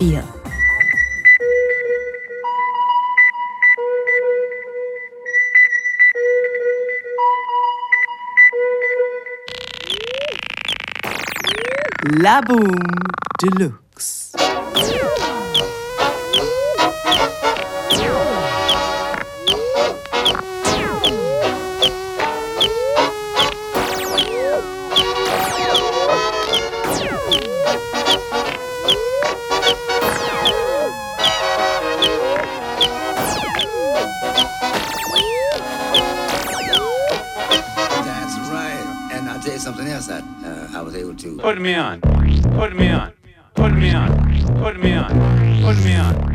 4. La Boom Deluxe. Me on. Put me on. Put me on. Put me on. Put me on.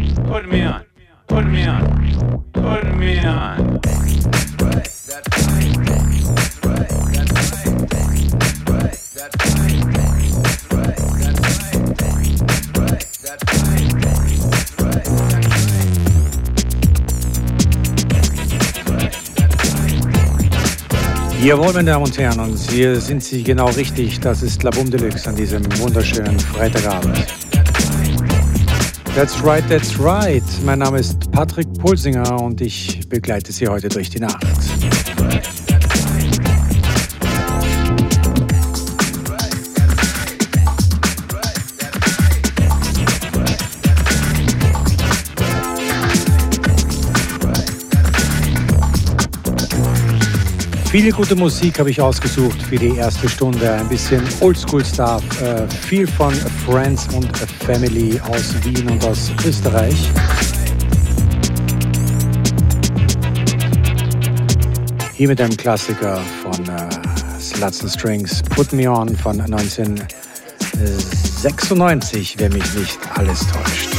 Jawohl, meine Damen und Herren, und hier sind Sie genau richtig. Das ist La Boom Deluxe an diesem wunderschönen Freitagabend. That's right, that's right. Mein Name ist Patrick Pulsinger und ich begleite Sie heute durch die Nacht. Viele gute Musik habe ich ausgesucht für die erste Stunde. Ein bisschen Oldschool-Stuff, äh, viel von Friends und Family aus Wien und aus Österreich. Hier mit einem Klassiker von äh, Sluts and Strings, Put Me On von 1996, wenn mich nicht alles täuscht.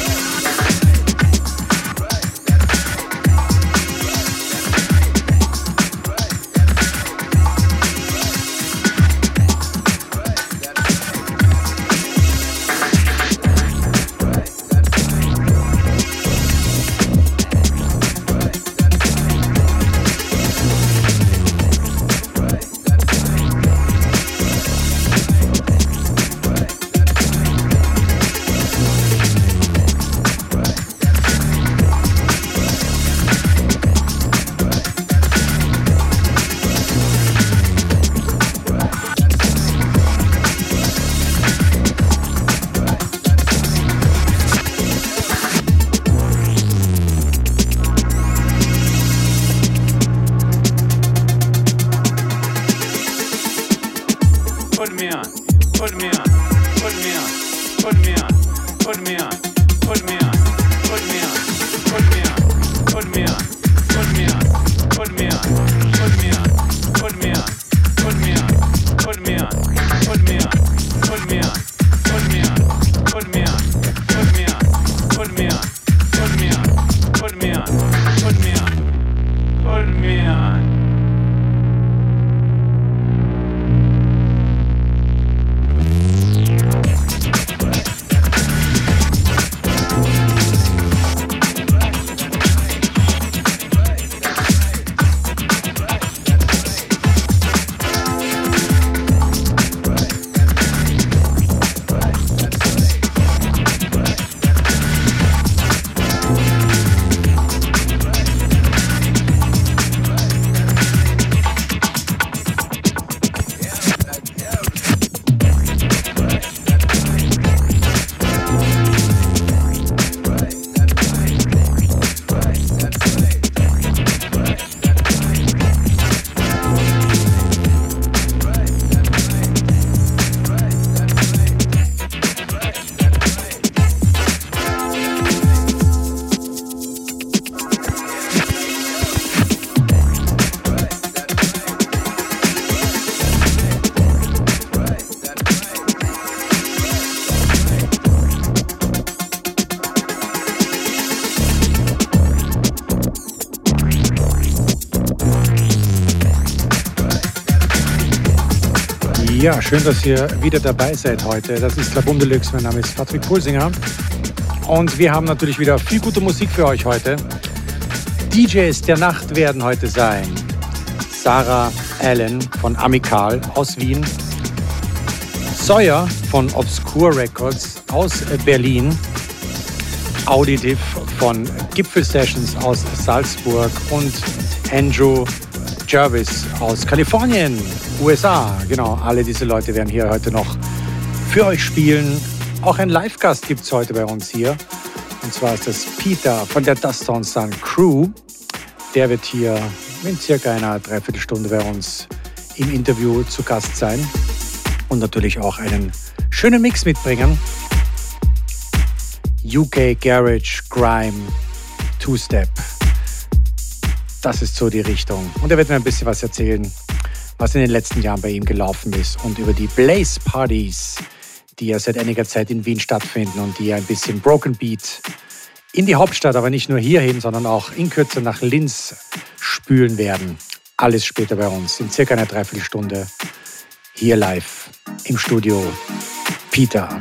Ja, schön, dass ihr wieder dabei seid heute. Das ist La Boom Deluxe. Mein Name ist Patrick Pulsinger. Und wir haben natürlich wieder viel gute Musik für euch heute. DJs der Nacht werden heute sein Sarah Allen von Amical aus Wien, Sawyer von Obscure Records aus Berlin, Auditiv von Gipfel Sessions aus Salzburg und Andrew Jervis aus Kalifornien, USA. Genau, alle diese Leute werden hier heute noch für euch spielen. Auch ein Live-Gast gibt es heute bei uns hier. Und zwar ist das Peter von der Dust on Sun Crew. Der wird hier in circa einer Dreiviertelstunde bei uns im Interview zu Gast sein und natürlich auch einen schönen Mix mitbringen. UK Garage, Grime, Two-Step. Das ist so die Richtung. Und er wird mir ein bisschen was erzählen, was in den letzten Jahren bei ihm gelaufen ist und über die Blaze Parties, die ja seit einiger Zeit in Wien stattfinden und die ja ein bisschen Broken Beat in die Hauptstadt, aber nicht nur hierhin, sondern auch in Kürze nach Linz spülen werden. Alles später bei uns, in circa einer Dreiviertelstunde, hier live im Studio. Peter.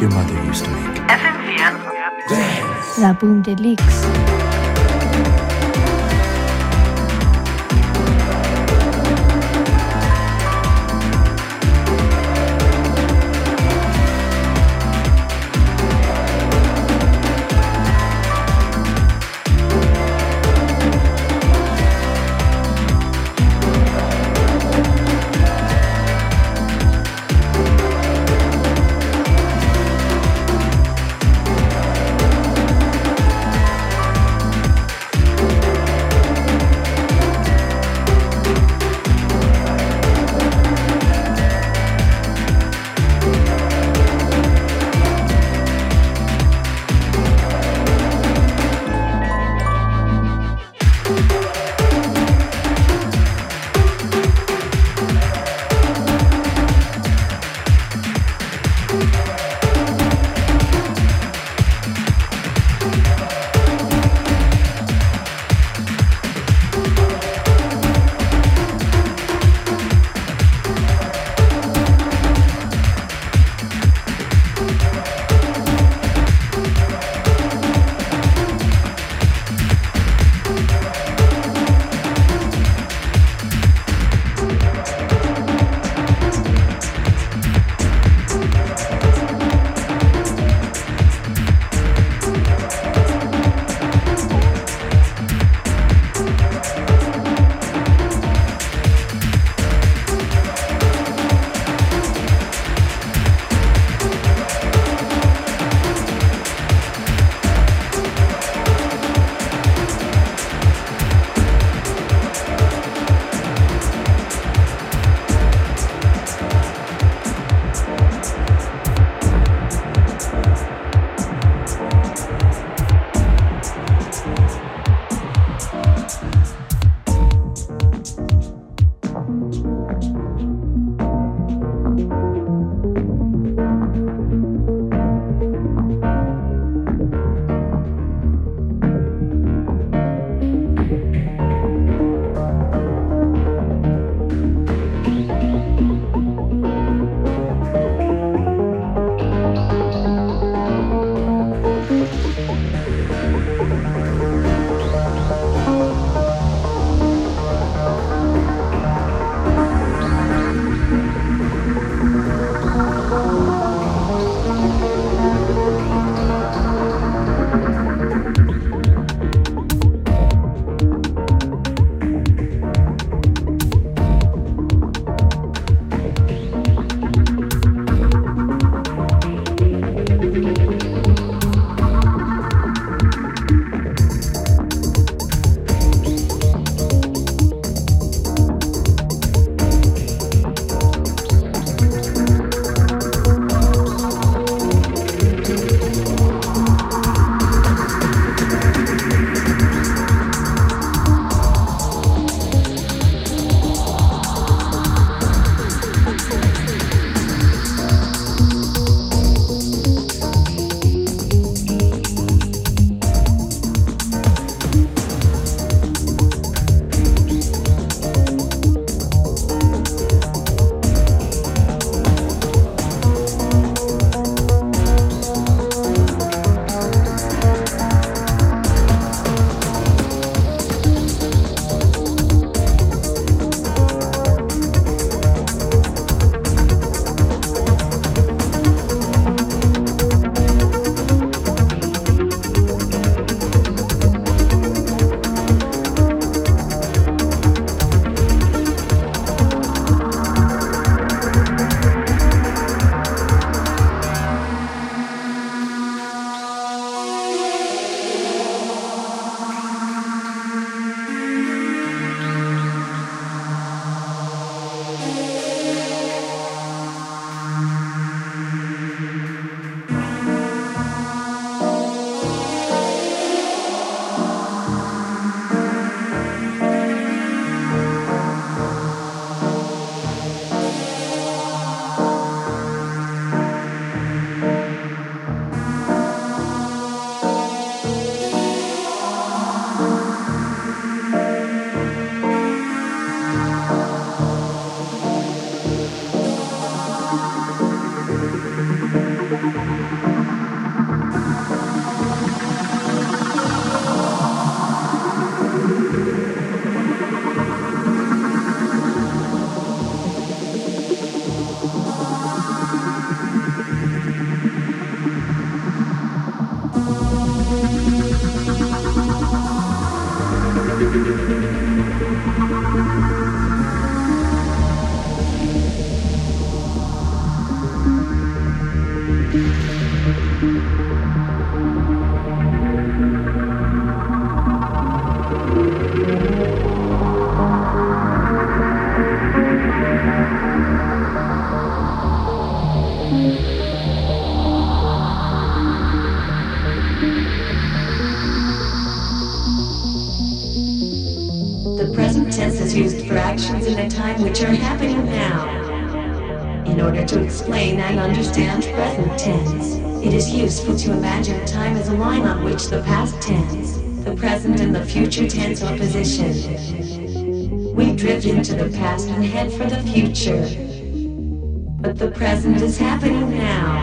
Your mother used to make. La Boom Deluxe. To explain and understand present tense, it is useful to imagine time as a line on which the past tense, the present and the future tense are positioned. We drift into the past and head for the future. But the present is happening now.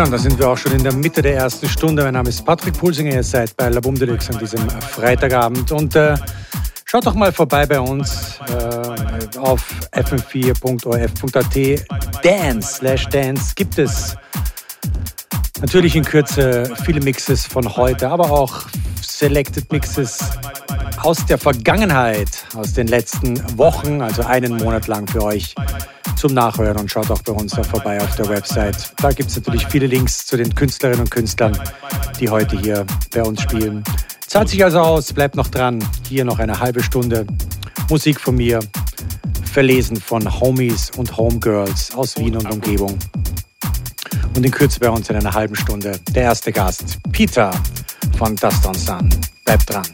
Ja, und da sind wir auch schon in der Mitte der ersten Stunde. Mein Name ist Patrick Pulsinger, ihr seid bei La Boom Deluxe an diesem Freitagabend. Und äh, schaut doch mal vorbei bei uns äh, auf fm4.orf.at. Dance slash Dance gibt es natürlich in Kürze viele Mixes von heute, aber auch Selected Mixes aus der Vergangenheit, aus den letzten Wochen, also einen Monat lang für euch zum Nachhören und schaut auch bei uns da vorbei auf der Website. Da gibt es natürlich viele Links zu den Künstlerinnen und Künstlern, die heute hier bei uns spielen. Zahlt sich also aus, bleibt noch dran. Hier noch eine halbe Stunde Musik von mir, verlesen von Homies und Homegirls aus Wien und Umgebung. Und in Kürze bei uns in einer halben Stunde der erste Gast, Peter von Dust on Sun. Bleibt dran.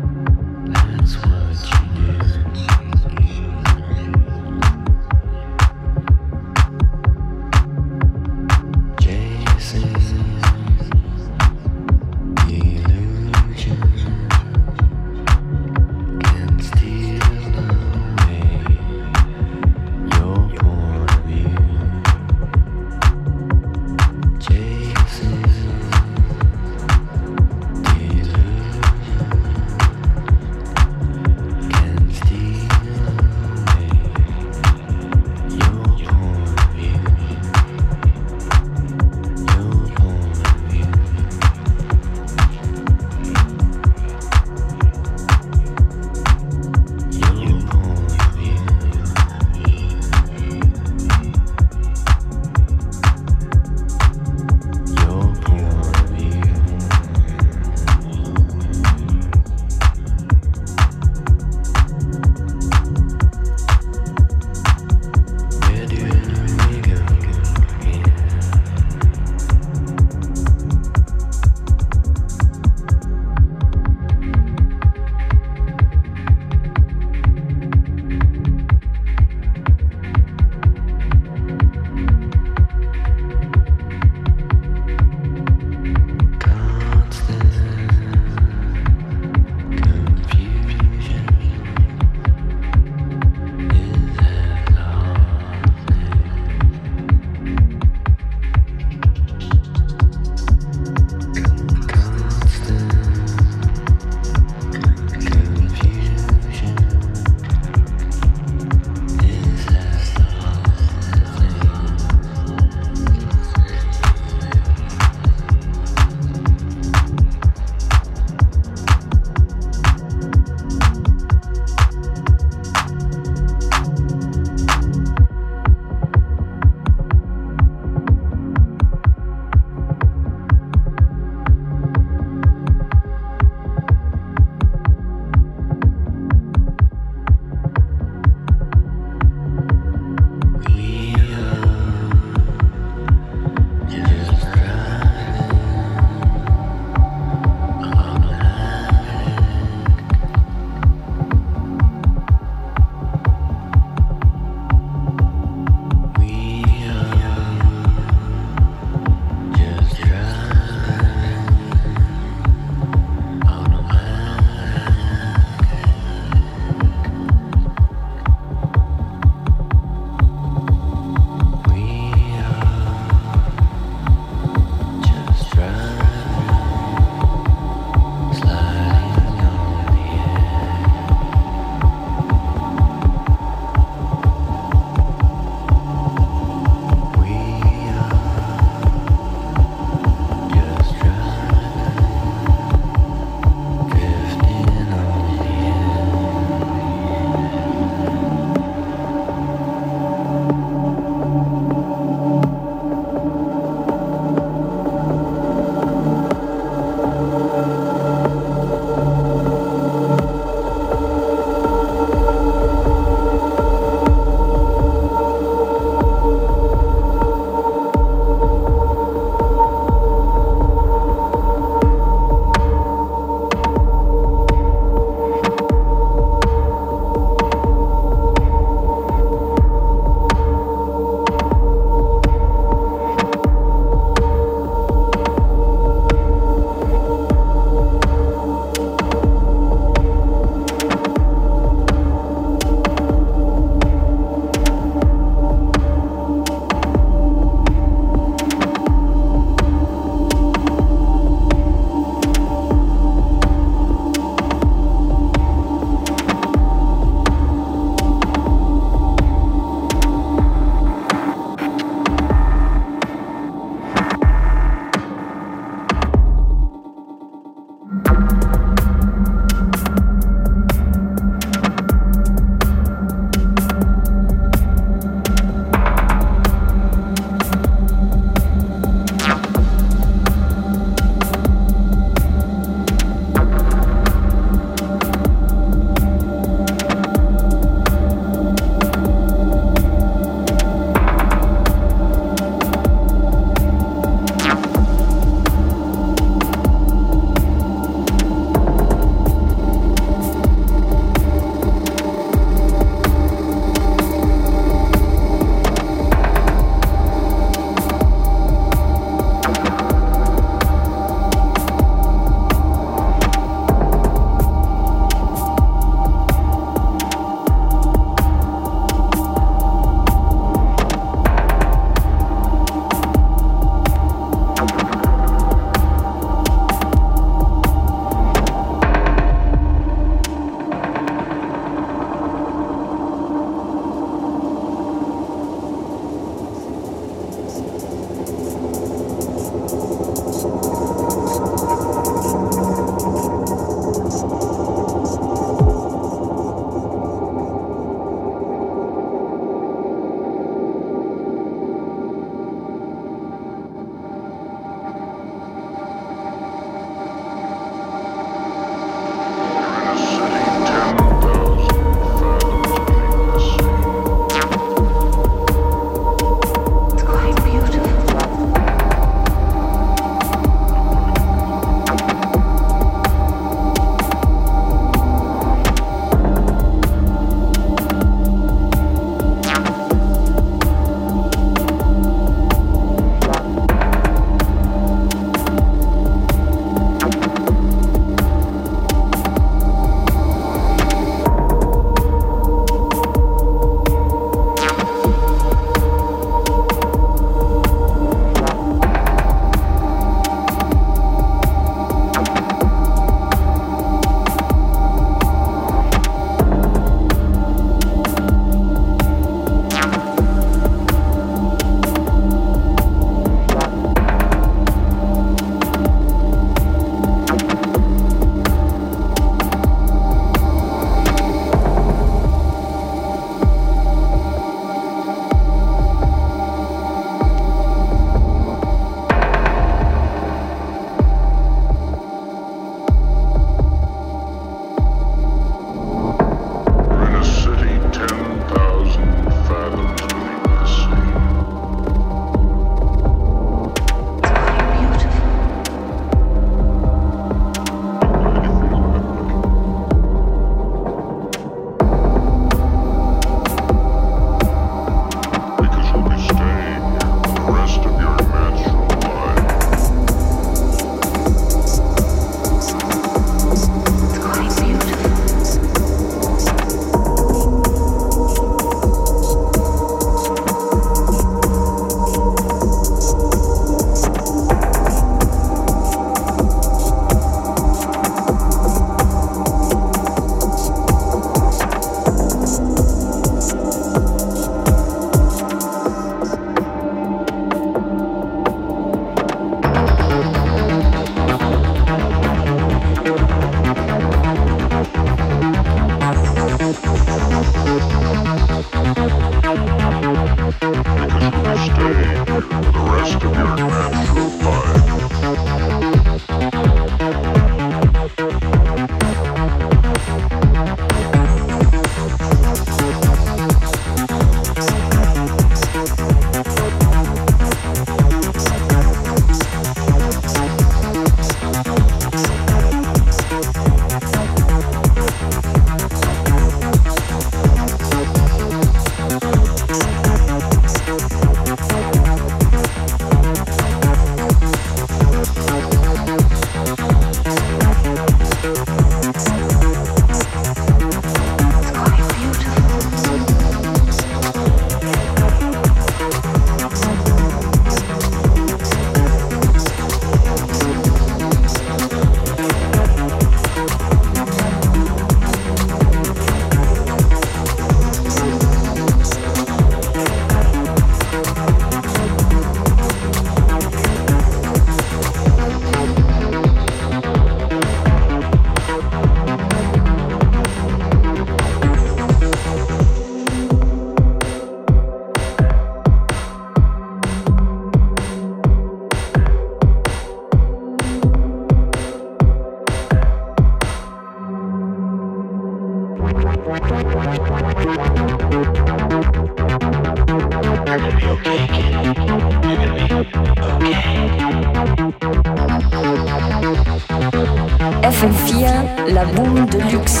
La boum de luxe,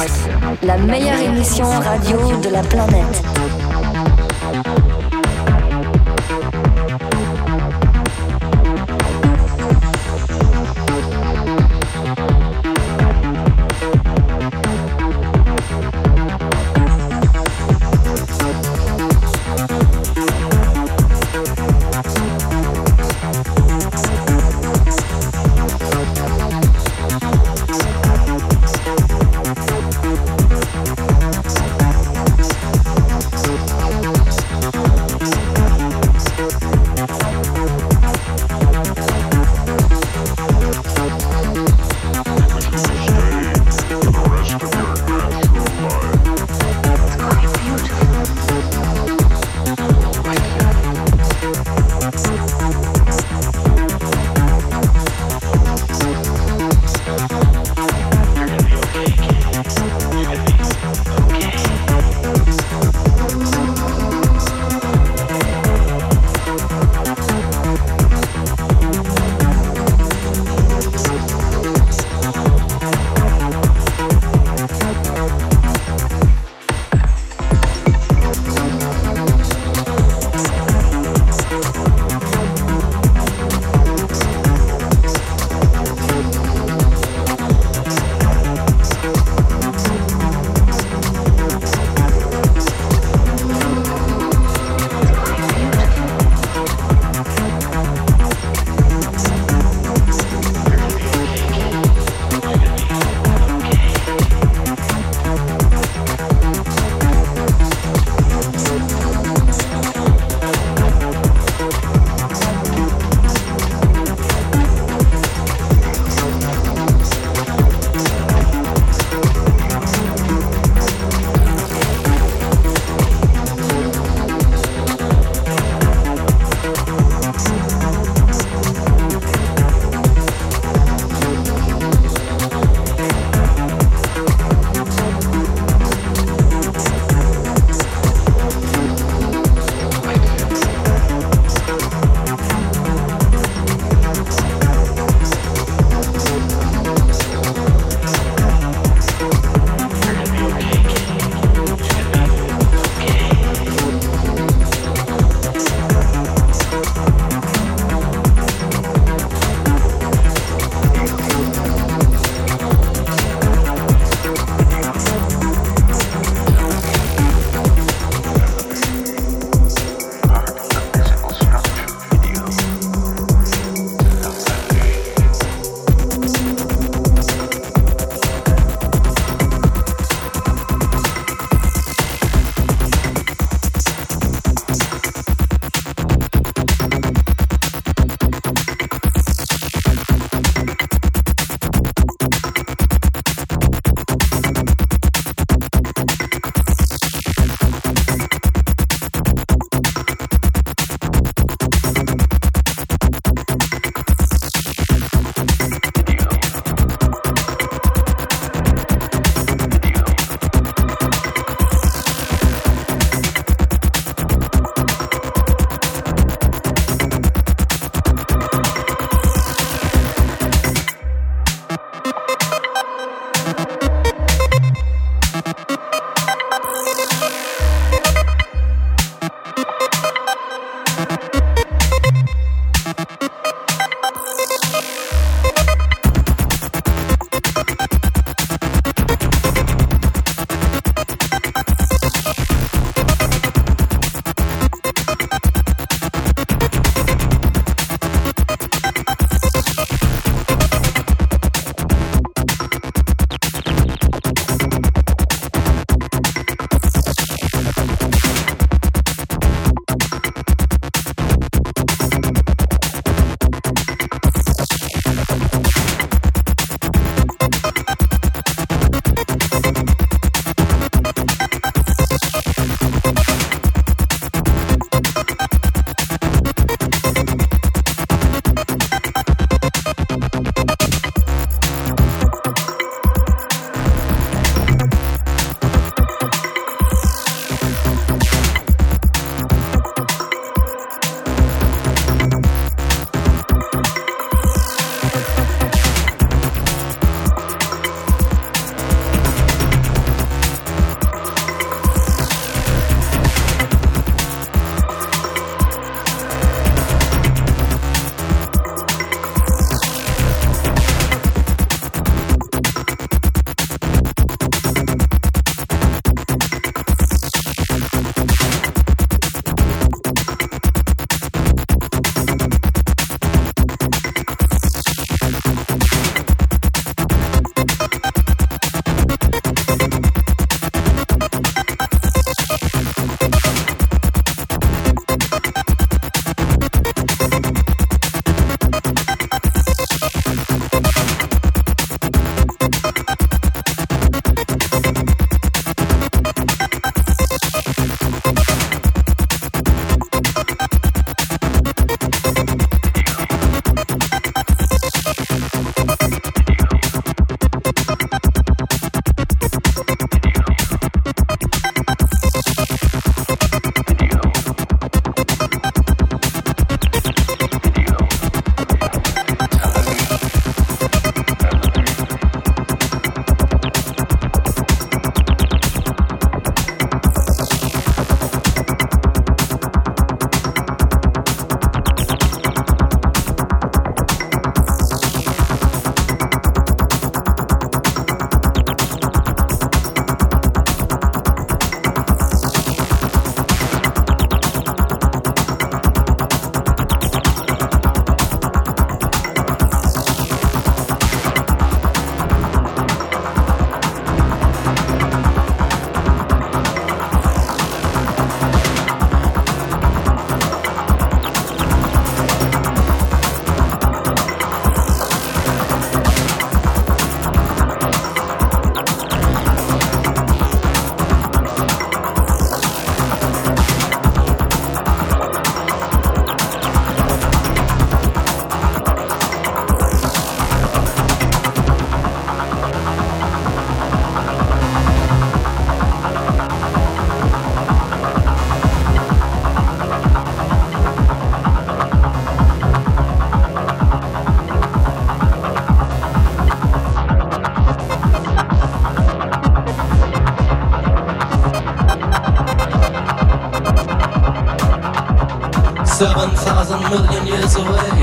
la meilleure émission radio de la planète.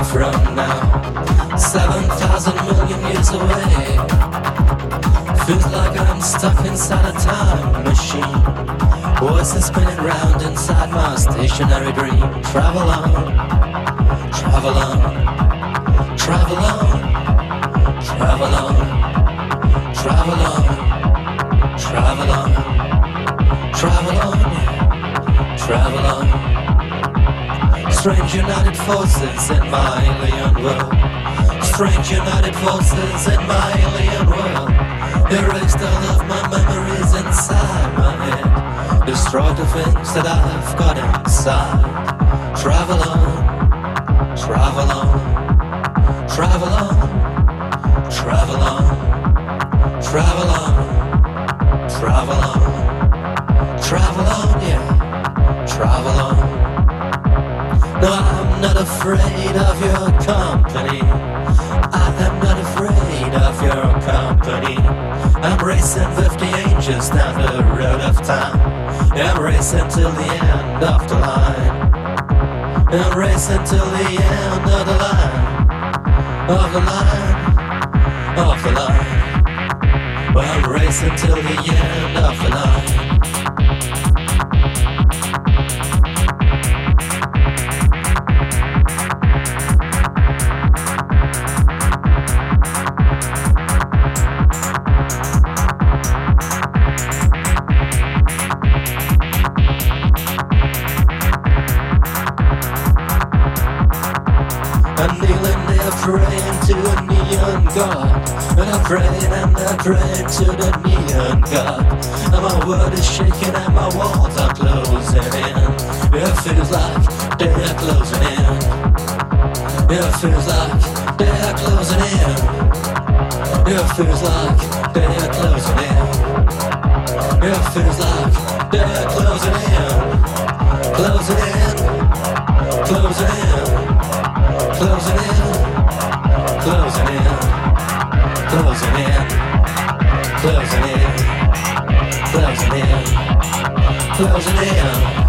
From now. Seven thousand million years away. Feels like I'm stuck inside a time machine. Voices spinning round inside my stationary dream. Travel on, travel on, travel on, travel on, travel on, travel on, travel on, travel on. Strange united forces in my alien world. Strange united forces in my alien world. Erased all of my memories inside my head. Destroyed the things that I've got inside. Travel on, travel on, travel on, afraid of your company. I am not afraid of your company. I'm racing 50 angels down the road of time. I'm racing till the end of the line. I'm racing till the end of the line. Of the line. Of the line. I'm racing till the end of the line. I'm and I'm praying to the neon god. And my world is shaking and my walls are closing in. It feels like they're closing in. It feels like they're closing in. It feels like they're closing in. It feels like in, closing in.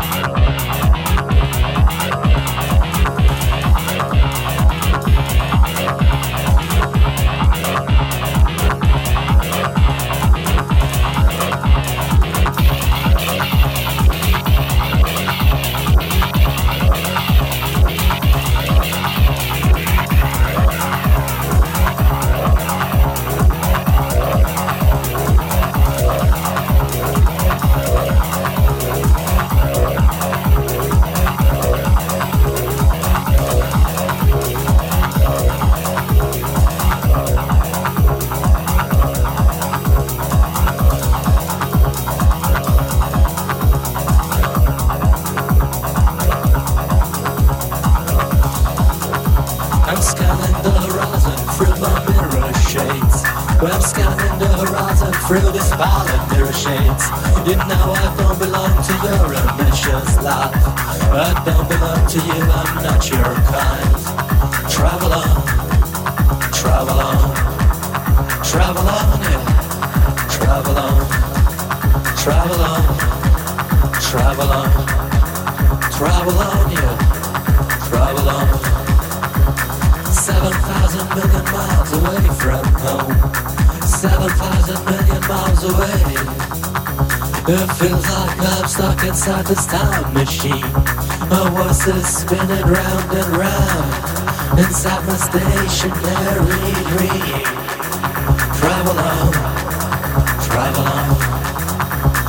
It feels like I'm stuck inside this time machine. My voice is spinning round and round inside my stationary dream. Travel on, travel on,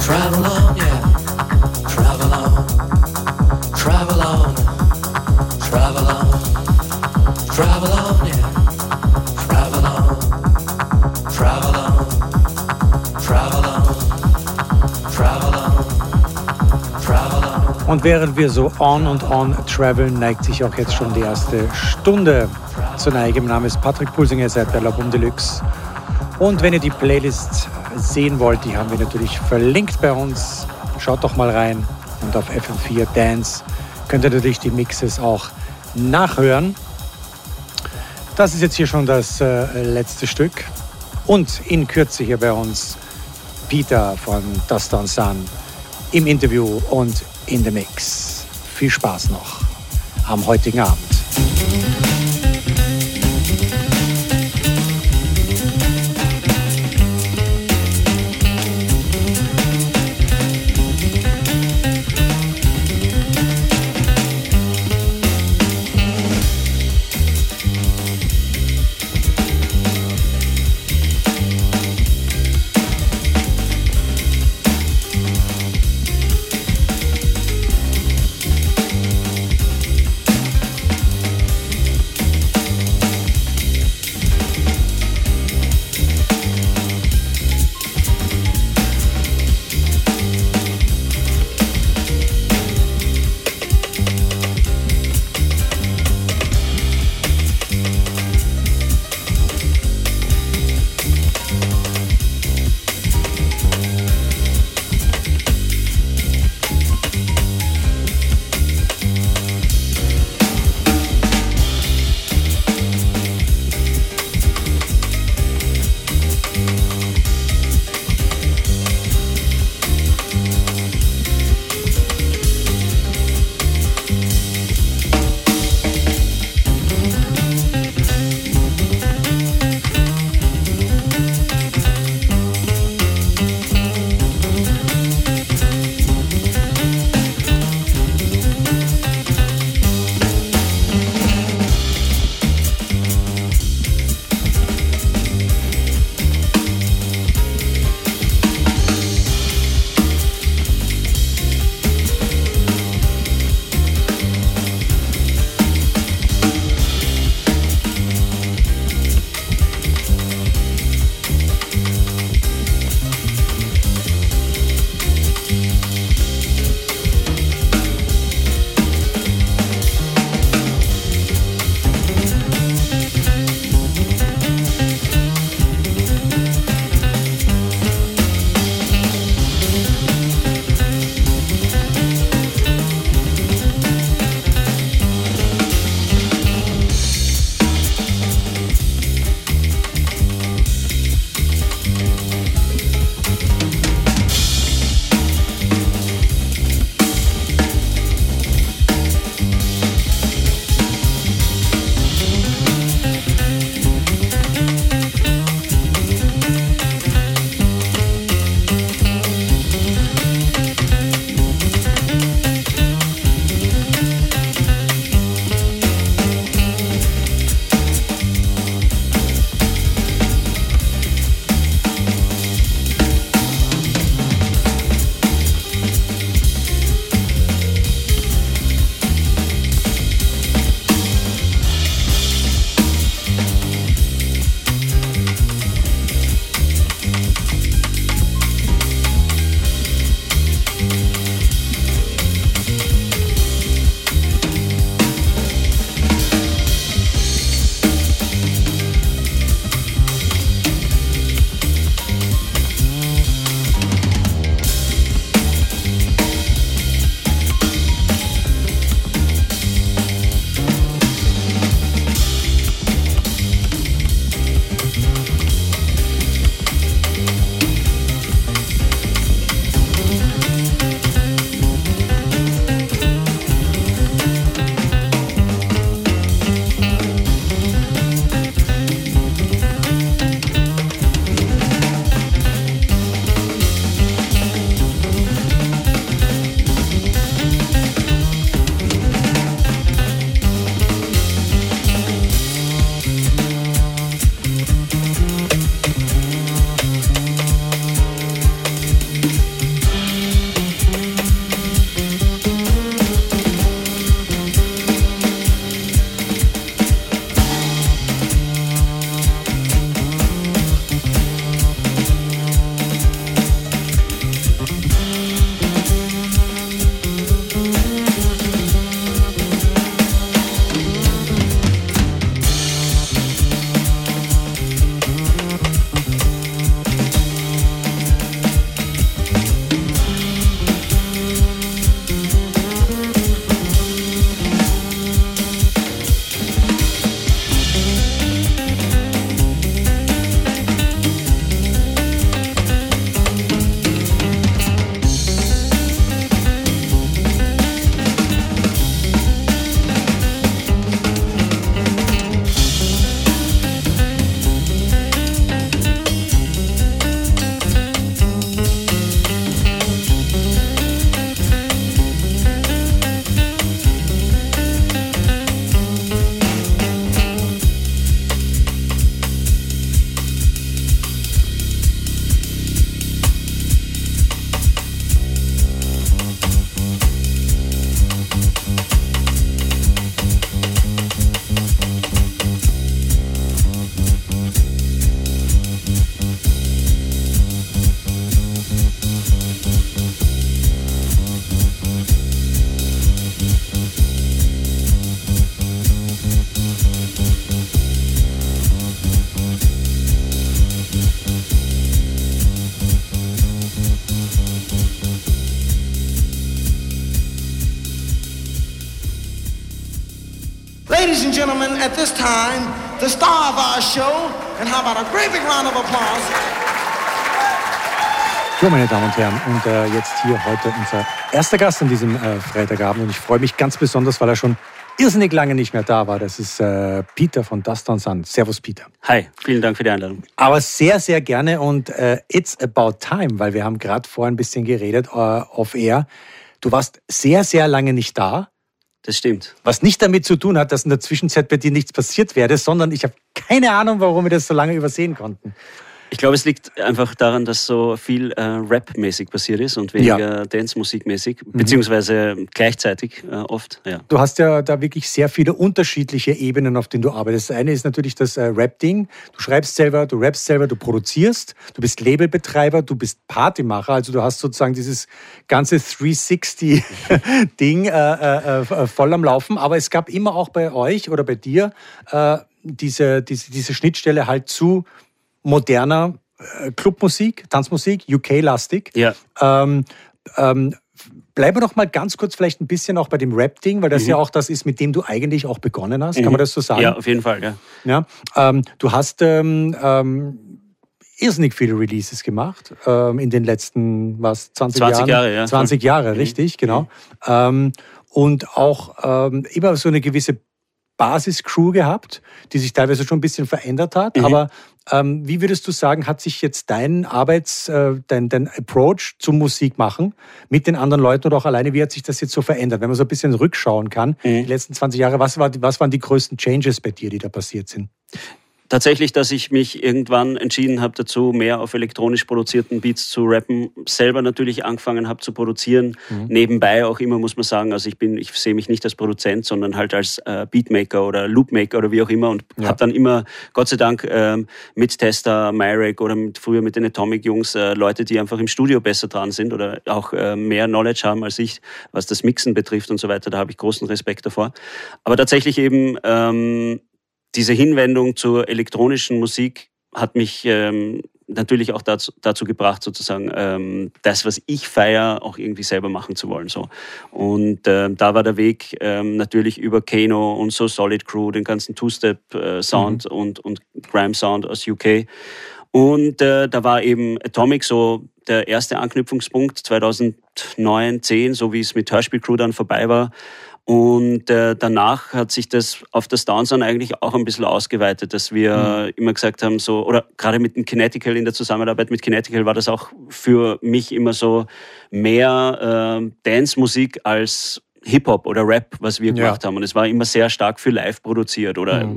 travel on, Und während wir so on und on traveln, neigt sich auch jetzt schon die erste Stunde zur Neige. Mein Name ist Patrick Pulsinger, ihr seid bei La Boom Deluxe. Und wenn ihr die Playlist sehen wollt, die haben wir natürlich verlinkt bei uns. Schaut doch mal rein. Und auf FM4 Dance könnt ihr natürlich die Mixes auch nachhören. Das ist jetzt hier schon das äh, letzte Stück. Und in Kürze hier bei uns Peter von Dust on Sun im Interview und in the Mix. Viel Spaß noch am heutigen Abend. Gentlemen, at this time, the star of our show, and how about a great big round of applause? So, meine Damen und Herren, und äh, jetzt hier heute unser erster Gast an diesem äh, Freitagabend. Und ich freue mich ganz besonders, weil er schon irrsinnig lange nicht mehr da war. Das ist äh, Peter von Dust on Sun. Servus, Peter. Hi, vielen Dank für die Einladung. Aber sehr, sehr gerne und äh, it's about time, weil wir haben gerade vor ein bisschen geredet äh, off air. Du warst sehr, sehr lange nicht da. Das stimmt. Was nicht damit zu tun hat, dass in der Zwischenzeit bei dir nichts passiert wäre, sondern ich habe keine Ahnung, warum wir das so lange übersehen konnten. Ich glaube, es liegt einfach daran, dass so viel äh, Rap-mäßig passiert ist und weniger Dance-Musik-mäßig, beziehungsweise gleichzeitig äh, oft. Ja. Du hast ja da wirklich sehr viele unterschiedliche Ebenen, auf denen du arbeitest. Das eine ist natürlich das äh, Rap-Ding. Du schreibst selber, du rappst selber, du produzierst, du bist Labelbetreiber, du bist Partymacher. Also du hast sozusagen dieses ganze 360-Ding äh, äh, voll am Laufen. Aber es gab immer auch bei euch oder bei dir diese, diese, diese Schnittstelle halt zu moderner äh, Clubmusik, Tanzmusik, UK-lastig. Ja. Ähm, ähm, bleiben wir doch mal ganz kurz vielleicht ein bisschen auch bei dem Rap-Ding, weil das Mhm. ja auch das ist, mit dem du eigentlich auch begonnen hast. Kann Mhm. man das so sagen? Ja, auf jeden Fall, ja. Ja, ähm, du hast ähm, ähm, irrsinnig viele Releases gemacht ähm, in den letzten, was, 20, 20 Jahren? Jahre, ja. 20 Jahre, Mhm. richtig, genau. Ähm, und auch immer so eine gewisse Basiscrew gehabt, die sich teilweise schon ein bisschen verändert hat. Mhm. Aber ähm, wie würdest du sagen, hat sich jetzt dein Arbeits-, äh, dein, dein Approach zum Musikmachen mit den anderen Leuten oder auch alleine, wie hat sich das jetzt so verändert? Wenn man so ein bisschen rückschauen kann, Mhm. die letzten 20 Jahre, was, war, was waren die größten Changes bei dir, die da passiert sind? Tatsächlich, dass ich mich irgendwann entschieden habe dazu, mehr auf elektronisch produzierten Beats zu rappen, selber natürlich angefangen habe zu produzieren, Mhm. nebenbei auch immer, muss man sagen, also ich bin, ich sehe mich nicht als Produzent, sondern halt als äh, Beatmaker oder Loopmaker oder wie auch immer und Ja. habe dann immer, Gott sei Dank, ähm, mit Tester, Myrek oder mit, früher mit den Atomic-Jungs, äh, Leute, die einfach im Studio besser dran sind oder auch äh, mehr Knowledge haben als ich, was das Mixen betrifft und so weiter, da habe ich großen Respekt davor. Aber tatsächlich eben ähm, diese Hinwendung zur elektronischen Musik hat mich ähm, natürlich auch dazu, dazu gebracht, sozusagen ähm, das, was ich feiere, auch irgendwie selber machen zu wollen. So. Und ähm, da war der Weg ähm, natürlich über Kano und so Solid Crew, den ganzen Two-Step-Sound und, und Grime-Sound aus UK. Und äh, da war eben Atomic so der erste Anknüpfungspunkt 2009, 10, so wie es mit Hörspiel Crew dann vorbei war. Und äh, danach hat sich das auf das Downsound eigentlich auch ein bisschen ausgeweitet, dass wir immer gesagt haben, so, oder gerade mit dem Kinetical in der Zusammenarbeit mit Kinetical war das auch für mich immer so mehr äh, Dance-Musik als Hip-Hop oder Rap, was wir Ja. gemacht haben. Und es war immer sehr stark für live produziert. Oder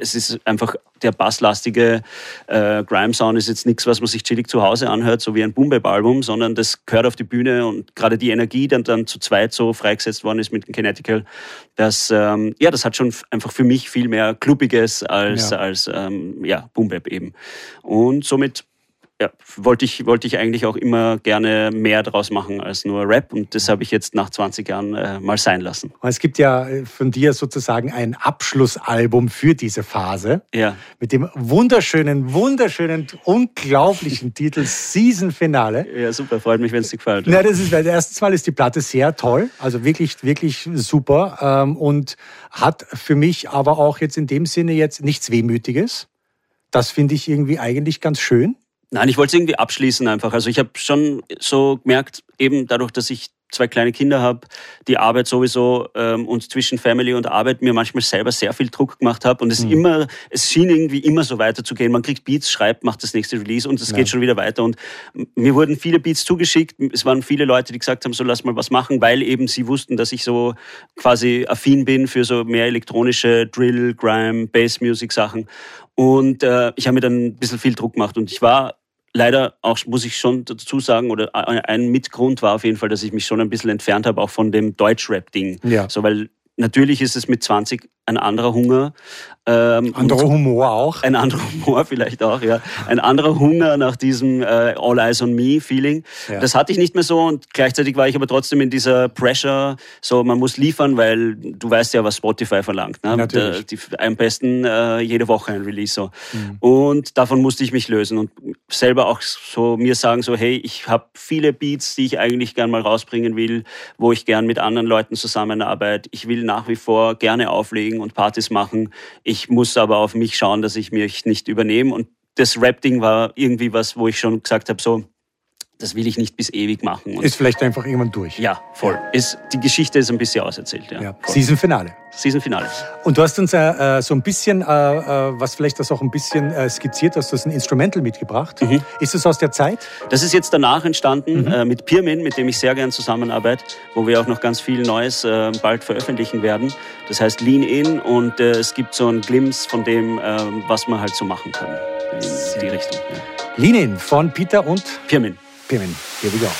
es ist einfach der basslastige äh, Grime-Sound ist jetzt nichts, was man sich chillig zu Hause anhört, so wie ein Boom-Bap-Album, sondern das gehört auf die Bühne und gerade die Energie, die dann, dann zu zweit so freigesetzt worden ist mit dem Kinetical, das, ähm, ja, das hat schon einfach für mich viel mehr Klubbiges als, Ja. als ähm, ja, Boom-Bap eben. Und somit ja, wollte ich, wollte ich eigentlich auch immer gerne mehr draus machen als nur Rap und das habe ich jetzt nach 20 Jahren äh, mal sein lassen. Es gibt ja äh, von dir sozusagen ein Abschlussalbum für diese Phase Ja. mit dem wunderschönen, wunderschönen, unglaublichen Titel Season Finale. Ja, super, freut mich, wenn es dir gefällt. Na, das ist, weil erstens mal ist die Platte sehr toll, also wirklich, wirklich super ähm, und hat für mich aber auch jetzt in dem Sinne jetzt nichts Wehmütiges. Das finde ich irgendwie eigentlich ganz schön. Nein, ich wollte es irgendwie abschließen einfach. Also ich habe schon so gemerkt, eben dadurch, dass ich zwei kleine Kinder habe, die Arbeit sowieso ähm, und zwischen Family und Arbeit mir manchmal selber sehr viel Druck gemacht habe und es Mhm. immer, es schien irgendwie immer so weiterzugehen. Man kriegt Beats, schreibt, macht das nächste Release und es Ja. geht schon wieder weiter. Und mir wurden viele Beats zugeschickt. Es waren viele Leute, die gesagt haben, so lass mal was machen, weil eben sie wussten, dass ich so quasi affin bin für so mehr elektronische Drill, Grime, Bass Music Sachen. Und äh, ich habe mir dann ein bisschen viel Druck gemacht und ich war leider auch, muss ich schon dazu sagen, oder ein Mitgrund war auf jeden Fall, dass ich mich schon ein bisschen entfernt habe, auch von dem Deutschrap-Ding. Ja. So, weil natürlich ist es mit 20 ein anderer Hunger. Ähm, Anderer Humor auch. Ein anderer Humor vielleicht auch, ja. Ein anderer Hunger nach diesem äh, All Eyes on Me Feeling. Ja. Das hatte ich nicht mehr so und gleichzeitig war ich aber trotzdem in dieser Pressure, so man muss liefern, weil du weißt ja, was Spotify verlangt. Ne? Natürlich. Die, am besten äh, jede Woche ein Release so. Mhm. Und davon musste ich mich lösen und selber auch so mir sagen so, hey, ich habe viele Beats, die ich eigentlich gern mal rausbringen will, wo ich gern mit anderen Leuten zusammenarbeite. Ich will nach wie vor gerne auflegen auflegen und Partys machen. Ich muss aber auf mich schauen, dass ich mich nicht übernehme. Und das Rap-Ding war irgendwie was, wo ich schon gesagt habe, so, das will ich nicht bis ewig machen. Und Ist vielleicht einfach irgendwann durch. ja, voll. Ist, die Geschichte ist ein bisschen auserzählt. Ja, Ja. Season Finale. Season Finale. Und du hast uns äh, äh, so ein bisschen, äh, äh, was vielleicht das auch ein bisschen äh, skizziert hast, du hast ein Instrumental mitgebracht. Mhm. Ist es aus der Zeit? Das ist jetzt danach entstanden Mhm. äh, mit Pirmin, mit dem ich sehr gern zusammenarbeite, wo wir auch noch ganz viel Neues bald veröffentlichen werden. Das heißt Lean In und es gibt so einen Glimpse von dem, was man halt so machen kann in die Richtung. Ja. Linin von Peter und Pirmin. Pirmin. Here we go.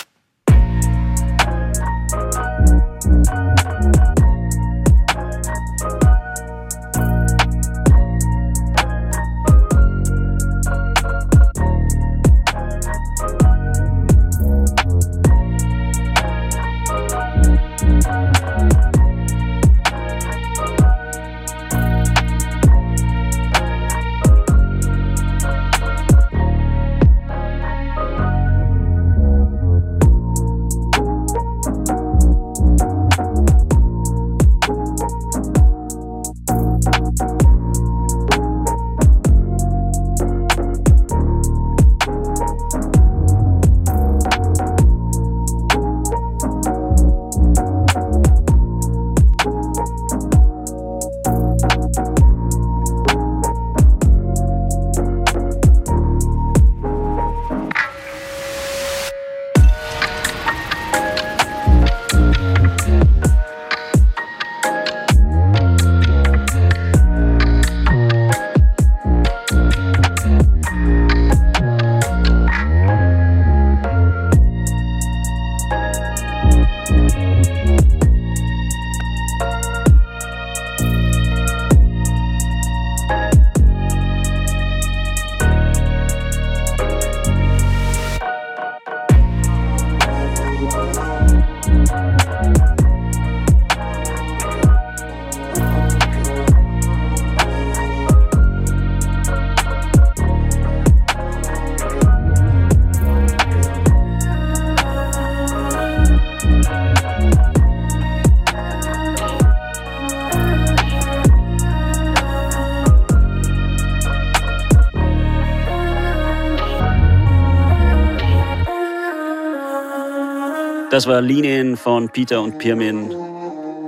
Das war Lean In von Peter und Pirmin,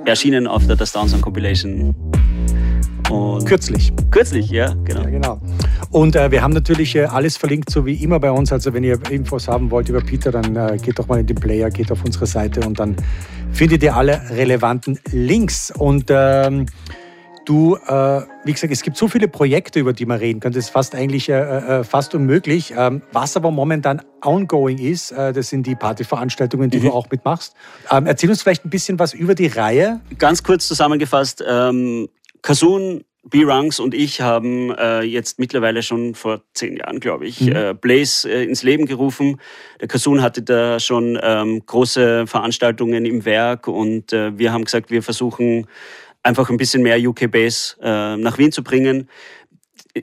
erschienen auf der Das Downsound Compilation. Und Kürzlich. Kürzlich, ja, genau. Ja, genau. Und äh, wir haben natürlich äh, alles verlinkt, so wie immer bei uns. Also wenn ihr Infos haben wollt über Peter, dann äh, geht doch mal in den Player, geht auf unsere Seite und dann findet ihr alle relevanten Links. Und ähm, du, äh, wie gesagt, es gibt so viele Projekte, über die man reden könnte. Es ist fast eigentlich äh, äh, fast unmöglich. Ähm, was aber momentan ongoing ist, äh, das sind die Partyveranstaltungen, die du auch mitmachst. Ähm, erzähl uns vielleicht ein bisschen was über die Reihe. Ganz kurz zusammengefasst, ähm, Kasun, B-Rungs und ich haben äh, jetzt mittlerweile schon vor zehn Jahren, glaube ich, Mhm. äh, Blaze äh, ins Leben gerufen. Der Kasun hatte da schon ähm, große Veranstaltungen im Werk und äh, wir haben gesagt, wir versuchen einfach ein bisschen mehr UK-Bass äh, nach Wien zu bringen.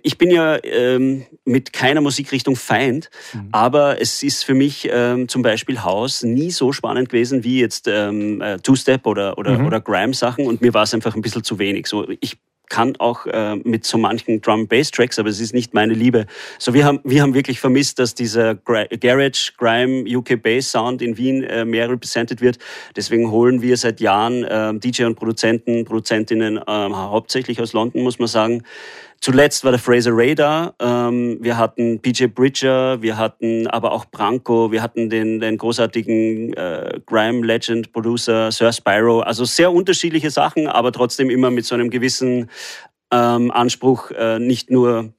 Ich bin ja ähm, mit keiner Musikrichtung Feind, aber es ist für mich ähm, zum Beispiel House nie so spannend gewesen wie jetzt ähm, äh, Two-Step oder, oder, Mhm. oder Grime-Sachen und mir war es einfach ein bisschen zu wenig. So, ich kann auch äh, mit so manchen Drum-Bass-Tracks, aber es ist nicht meine Liebe. So, wir haben, wir haben wirklich vermisst, dass dieser Garage, Grime, UK-Bass-Sound in Wien äh, mehr repräsentiert wird. Deswegen holen wir seit Jahren äh, DJ und Produzenten, Produzentinnen äh, hauptsächlich aus London, muss man sagen. Zuletzt war der Fraser Ray da. Ähm, wir hatten PJ Bridger, wir hatten aber auch Branko, wir hatten den, den großartigen äh, Grime-Legend-Producer Sir Spyro. Also sehr unterschiedliche Sachen, aber trotzdem immer mit so einem gewissen ähm, Anspruch, äh, nicht nur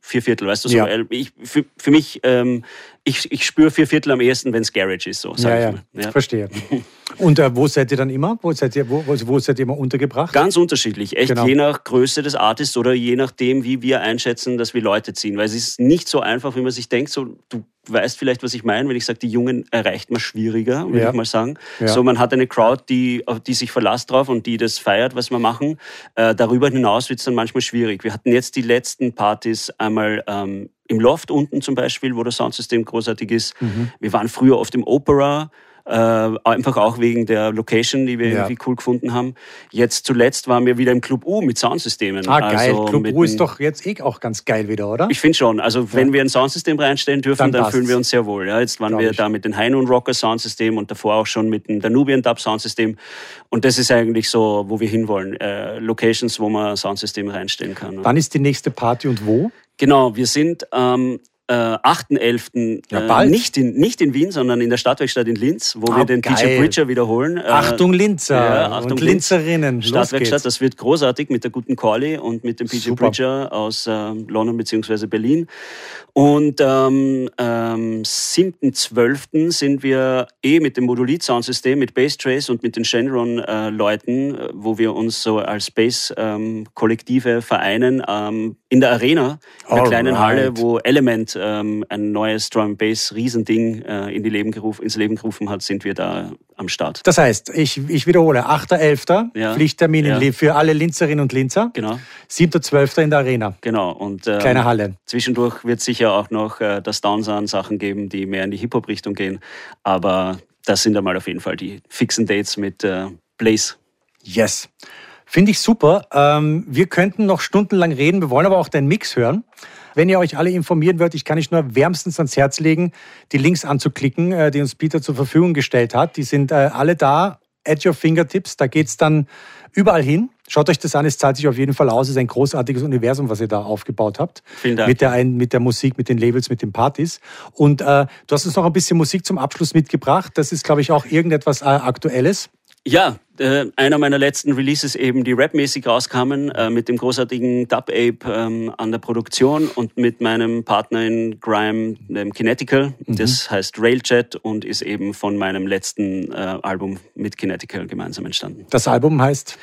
vier Viertel, weißt du so. Ja. Ich, für, für mich, ähm, ich, ich spüre vier Viertel am ehesten, wenn es Garage ist, so ja, ich ja, mal. Ja. verstehe. Und äh, wo seid ihr dann immer? Wo seid ihr, wo, wo, seid ihr immer untergebracht? Ganz unterschiedlich, echt Genau. je nach Größe des Artists oder je nachdem, wie wir einschätzen, dass wir Leute ziehen. Weil es ist nicht so einfach, wie man sich denkt. So, du weißt vielleicht, was ich meine, wenn ich sage, die Jungen erreicht man schwieriger, würde Ja. ich mal sagen. Ja. So, man hat eine Crowd, die, die sich verlasst drauf und die das feiert, was wir machen. Äh, darüber hinaus wird es dann manchmal schwierig. Wir hatten jetzt die letzten Partys einmal ähm, im Loft unten zum Beispiel, wo das Soundsystem großartig ist. Mhm. Wir waren früher oft im Opera. Äh, einfach auch wegen der Location, die wir Ja. irgendwie cool gefunden haben. Jetzt zuletzt waren wir wieder im Club U mit Soundsystemen. Ah, geil. Also Club U ist doch jetzt eh auch ganz geil wieder, oder? Ich finde schon. Also wenn wir ein Soundsystem reinstellen dürfen, Dann dann, fühlen wir uns sehr wohl. Ja, jetzt waren Glaub wir ich. da mit dem Heinun Rocker Soundsystem und davor auch schon mit dem Danubian Dub Soundsystem. Und das ist eigentlich so, wo wir hinwollen. Äh, Locations, wo man Soundsystem reinstellen kann. Wann ist die nächste Party und wo? Genau, wir sind am äh, 8.11. Ja, äh, nicht, in, nicht in Wien, sondern in der Stadtwerkstatt in Linz, wo Ah, wir den geil. DJ Bridger wiederholen. Äh, Achtung Linzer ja, Achtung und Linz. Linzerinnen. Stadtwerkstatt, das wird großartig mit der guten Corley und mit dem Super. Bridger aus äh, London bzw. Berlin. Und ähm, ähm, 7.12. sind wir eh mit dem Modulit-Soundsystem, mit Basstrace und mit den Shenron-Leuten, äh, wo wir uns so als Bass-Kollektive vereinen, ähm, in der Arena, in der kleinen Alright. Halle, wo Element ähm, ein neues Drum Bass Riesending äh, in die Leben gerufen, ins Leben gerufen hat, sind wir da am Start. Das heißt, ich, ich wiederhole, 8.11. Ja. Pflichttermin in Ja. Für alle Linzerinnen und Linzer. Genau. 7.12. in der Arena. Genau. Und, ähm, Kleine Halle. Zwischendurch wird sicher auch noch äh, das Downsound Sachen geben, die mehr in die Hip-Hop-Richtung gehen. Aber das sind einmal auf jeden Fall die fixen Dates mit äh, Blaze. Yes. Finde ich super. Ähm, wir könnten noch stundenlang reden, wir wollen aber auch den Mix hören. Wenn ihr euch alle informieren wollt, ich kann euch nur wärmstens ans Herz legen, die Links anzuklicken, äh, die uns Peter zur Verfügung gestellt hat. Die sind äh, alle da, at your fingertips. Da geht's dann überall hin. Schaut euch das an, es zahlt sich auf jeden Fall aus. Es ist ein großartiges Universum, was ihr da aufgebaut habt. Vielen Dank. Mit der, mit der Musik, mit den Labels, mit den Partys. Und äh, du hast uns noch ein bisschen Musik zum Abschluss mitgebracht. Das ist, glaube ich, auch irgendetwas äh, Aktuelles. Ja, äh, einer meiner letzten Releases eben, die rapmäßig rauskamen, äh, mit dem großartigen Dub Ape ähm, an der Produktion und mit meinem Partner in Grime, dem Kinetical. Das heißt Railjet und ist eben von meinem letzten äh, Album mit Kinetical gemeinsam entstanden. Das Album heißt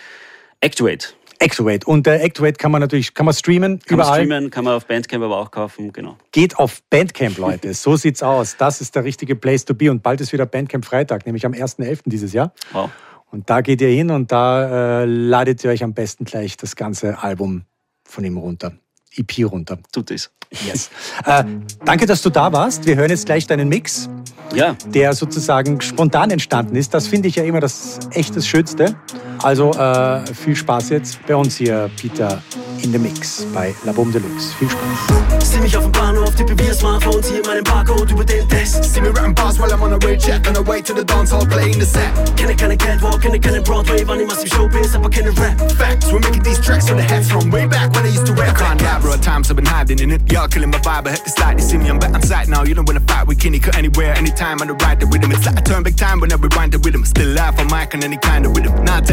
Actuate. Actuate. Und äh, Actuate kann man natürlich kann man streamen Kann überall. man streamen, kann man auf Bandcamp aber auch kaufen, genau. Geht auf Bandcamp, Leute. So sieht's aus. Das ist der richtige Place to be. Und bald ist wieder Bandcamp Freitag, nämlich am 1.11. dieses Jahr. Wow. Und da geht ihr hin und da äh, ladet ihr euch am besten gleich das ganze Album von ihm runter. EP runter. Tut es. Yes. Äh, danke, dass du da warst. Wir hören jetzt gleich deinen Mix, Ja, der sozusagen spontan entstanden ist. Das finde ich ja immer das echt das Schönste. Also äh, viel Spaß jetzt bei uns hier, Peter, in the Mix bei La Bombe Deluxe. Viel Spaß. Sieh mich auf dem Bahnhof, tippe via Smartphone, ziehe meinen Barcode über den Test. See me rapping bars while I'm on a rail jet, on the way to the dance hall playing the set. Kenne keine Catwalk, kenne Broadway, Showbiz, aber kenne Rap. Facts, we're making these tracks the heads from way back when I used to. I at times I've been hiding in it. Y'all killing my vibe, I hit the slide, you see me, I'm back on now. You don't wanna fight with anywhere, anytime on the ride the rhythm. It's like I turn back time when I rewind the rhythm. Still live on mic any kind of rhythm. Not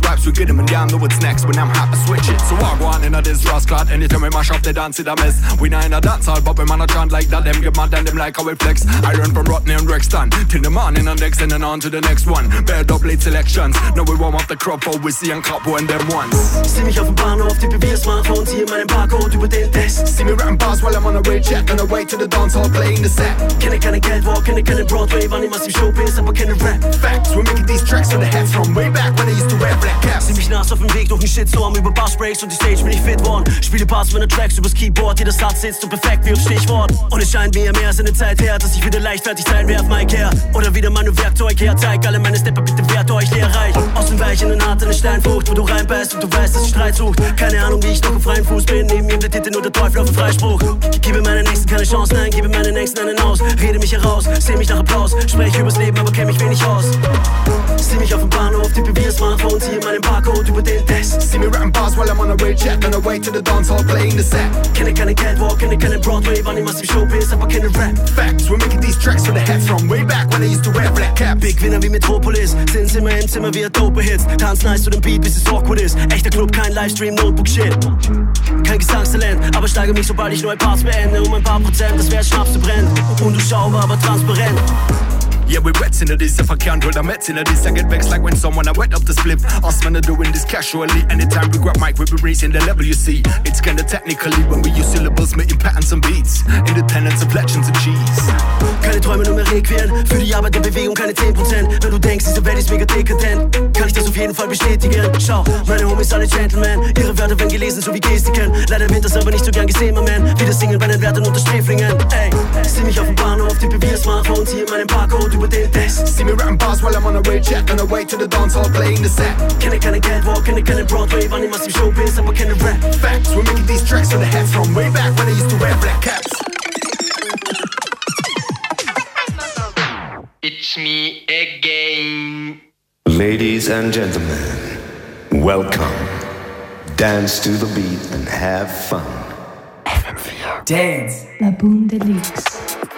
vibes we get 'em, and y'all know what's next when I'm hyper switch it. So walk one in a this rascal, anytime we mash up the dance, it a mess. We not in a dance hall, but we man a chant like that. Them get mad and them like how we flex. I run from Rodney and Rexton till the morning and next and then on to the next one. Bad up late selections. Now we warm up the crop, but we see and cop when them ones. Sieh mich auf dem Bahnhof, tippe via Smartphone, ziehe meinen Barcode über den Test. See me rapping bars while I'm on a rail jet, on the way to the dance hall playing the set. Can I can in Kenne keine Catwalk, kenne keine Broadway, war niemals im Showbiz, aber kenne Rap. Facts, we're making these tracks from the heads from way back when I used to wear black caps. Sieh mich nass auf dem Weg durch den Shitstorm, über Bassbreaks und die Stage bin ich fit worden. Spiele Parts meiner Tracks übers Keyboard, jeder Satz sitzt so perfekt wie auf Stichwort. Und es scheint mir mehr als eine Zeit her, dass ich wieder leichtfertig sein werf, Mike her. Oder wieder mein Werkzeug her, zeig alle meine Stepper, bitte wert euch lehrreich. Aus dem Weichen in hart eine Steinfrucht, wo du reinbeißt und du weißt, dass ich Streit sucht. Keine Ahnung, wie ich noch auf freiem Fuß bin, neben ihm der Titel nur der Teufel auf dem Freispruch. Gebe meinen Nächsten keine Chance, nein, gebe meinen Nächsten einen aus. Rede mich heraus, seh mich nach Applaus, spreche übers Leben, aber kenn mich wenig aus. Sieh mich auf dem Bahnhof, tippe via Smartphone, ziehe meinen Barcode über den Test. See me rapping bars while I'm on a rail jet, on the way to the dance hall playing the set. Kenne keine Catwalk, kenne keine Broadway, war niemals im Showbiz, aber kenne Rap. Facts, we're making these tracks from the heads from way back when I used to wear black caps. Big Winner wie Metropolis, sind immer im Zimmer wie dope Hits. Tanz nice zu dem Beat, bis es awkward ist. Echter Club, kein Livestream, Notebook-Shit. Kein Gesangstalent, aber steige mich, sobald ich neue Parts beende. Um ein paar Prozent, das wär Schnaps zu brennen. Undurchschaubar, aber transparent. Yeah, we wet into this. If I can't hold a mets into this, I get vexed like when someone I wet up the split. Us men are doing this casually. Anytime we grab mic, we be raising the level you see. It's kinda technically when we use syllables, making patterns and beats. Independence of legends and cheese. Keine Träume, nur mehr Requien. Für die Arbeit der Bewegung keine 10%. Wenn du denkst, diese Welt ist mega dekadent, kann ich das auf jeden Fall bestätigen. Schau, meine Homies alle Gentlemen. Ihre Wörter werden gelesen, so wie Gestiken. Leider wird das aber nicht so gern gesehen, mein Man. Wie das Singen bei den Wärtern unter Sträflingen. Ey, sieh mich auf dem Bahnhof, tippe via Smartphone, ziehe meinen barcode über den Test. See me rapping bars while I'm on a rail jet, on a way to the dance hall playing the set. Can I, can I get Kenne keine Catwalk, kenne keine Broadway, wann ich massiv Showbiz, aber keine Rap. Facts, we're making these tracks for the heads from way back when I used to wear black caps. It's me again. Ladies and gentlemen, welcome. Dance to the beat and have fun. Dance. Baboon Deluxe.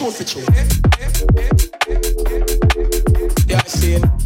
tune for tune. Yeah, I see it.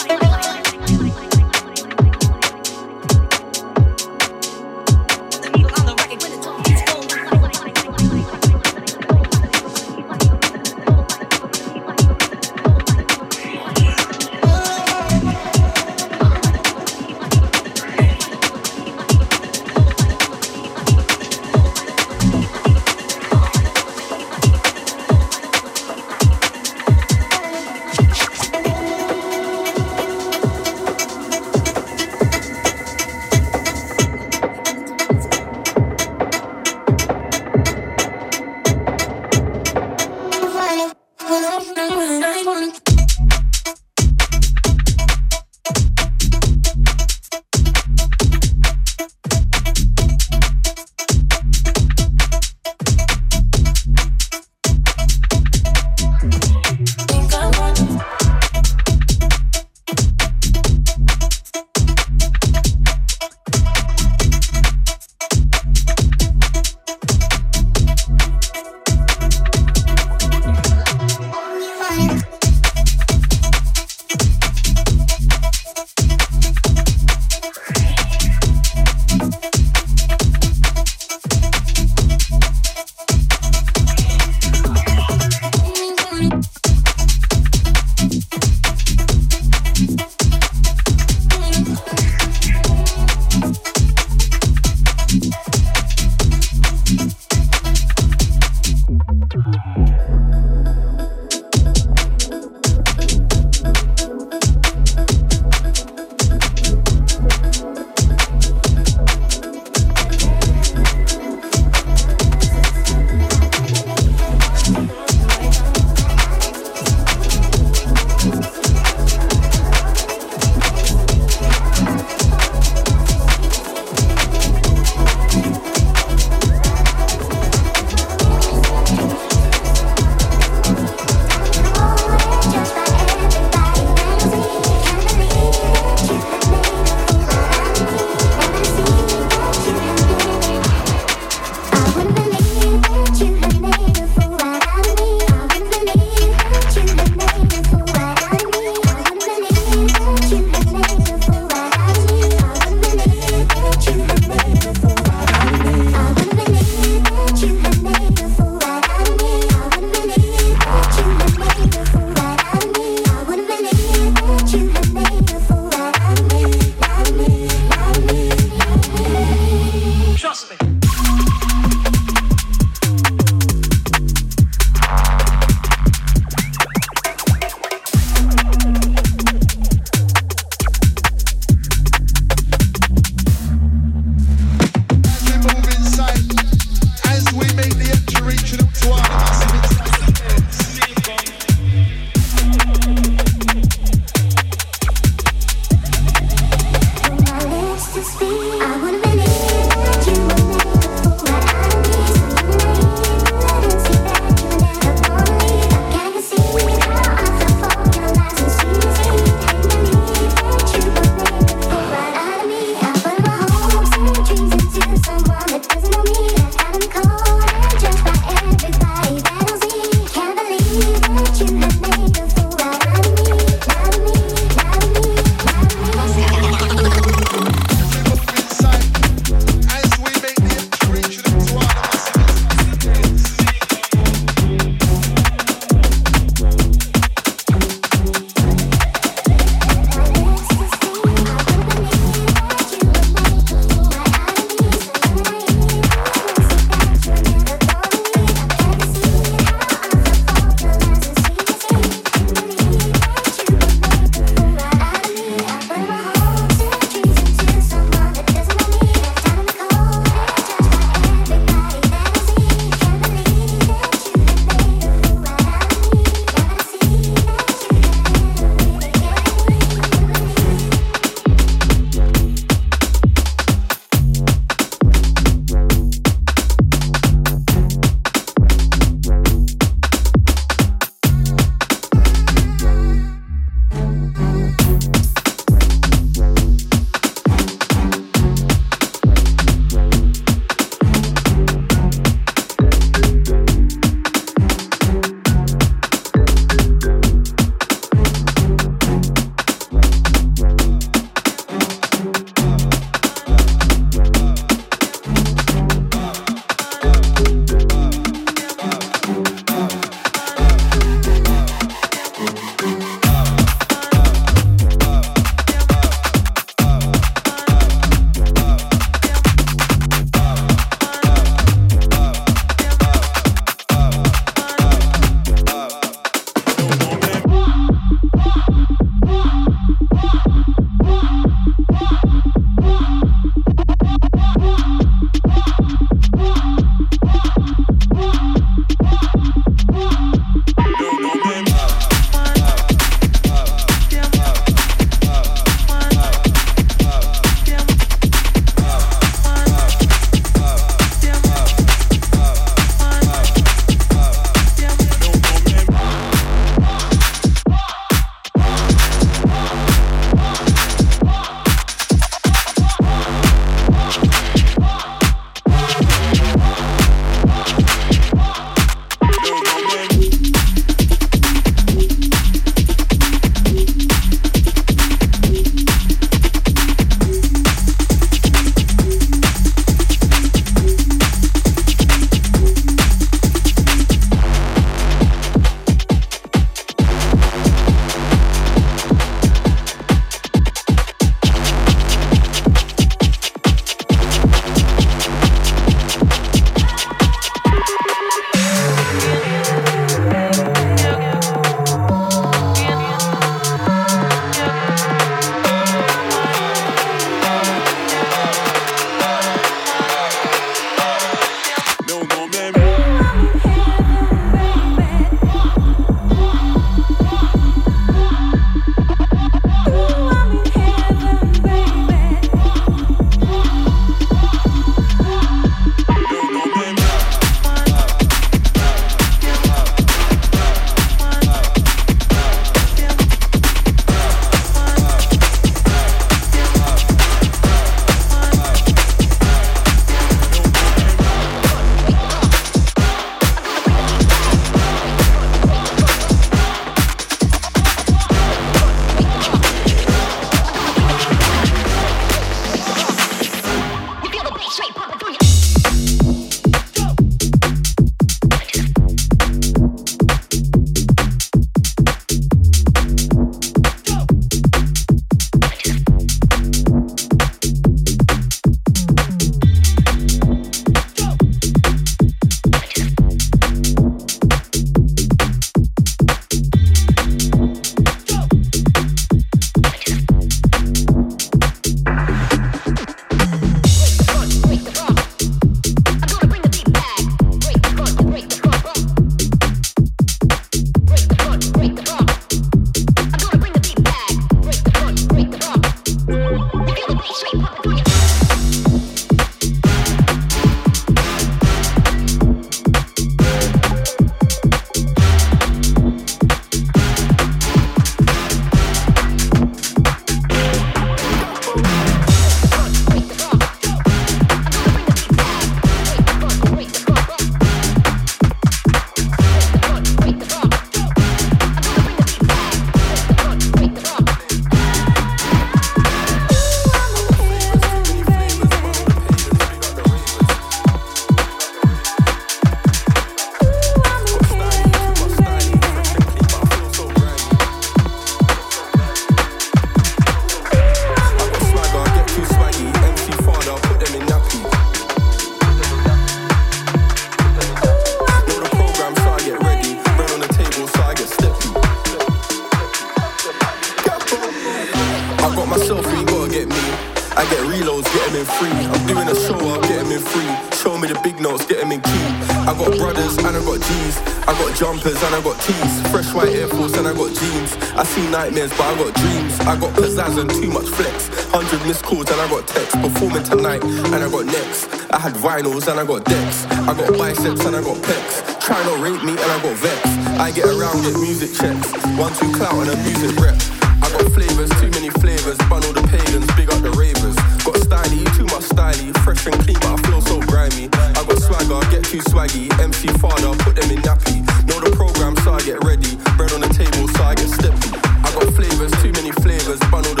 finals and I got dicks. I got biceps and I got pecs. Try not rate me and I got vex. I get around, with music checks. One, two, clout and a music rep. I got flavors, too many flavors. Bundle the pagans, big up the ravers. Got styly, too much styly. Fresh and clean, but I feel so grimy. I got swagger, get too swaggy. MC father, put them in nappy. Know the program, so I get ready. Bread on the table, so I get steppy. I got flavors, too many flavors. Bundle the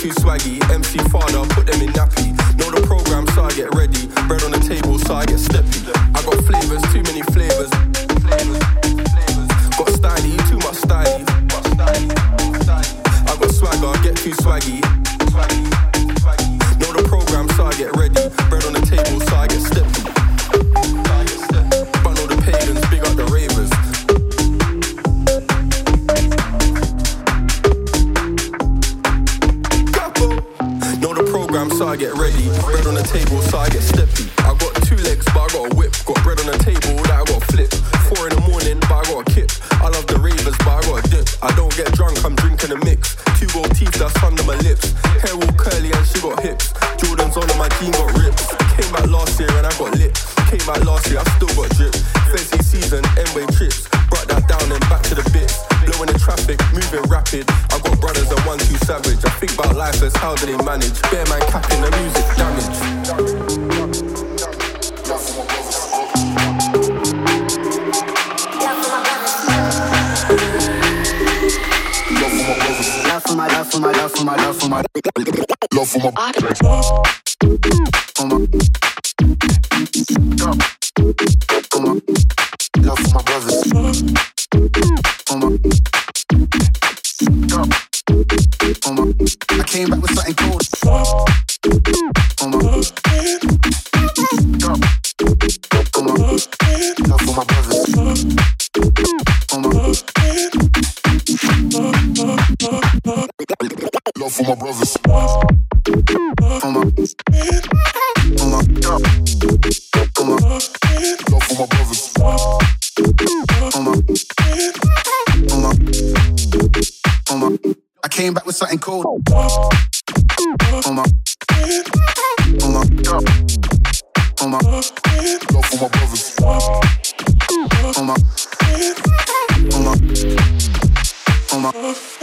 too swaggy. MC father. put them in nappy. Know the program, so I get ready. Bread on the table, so I get steppy. coma.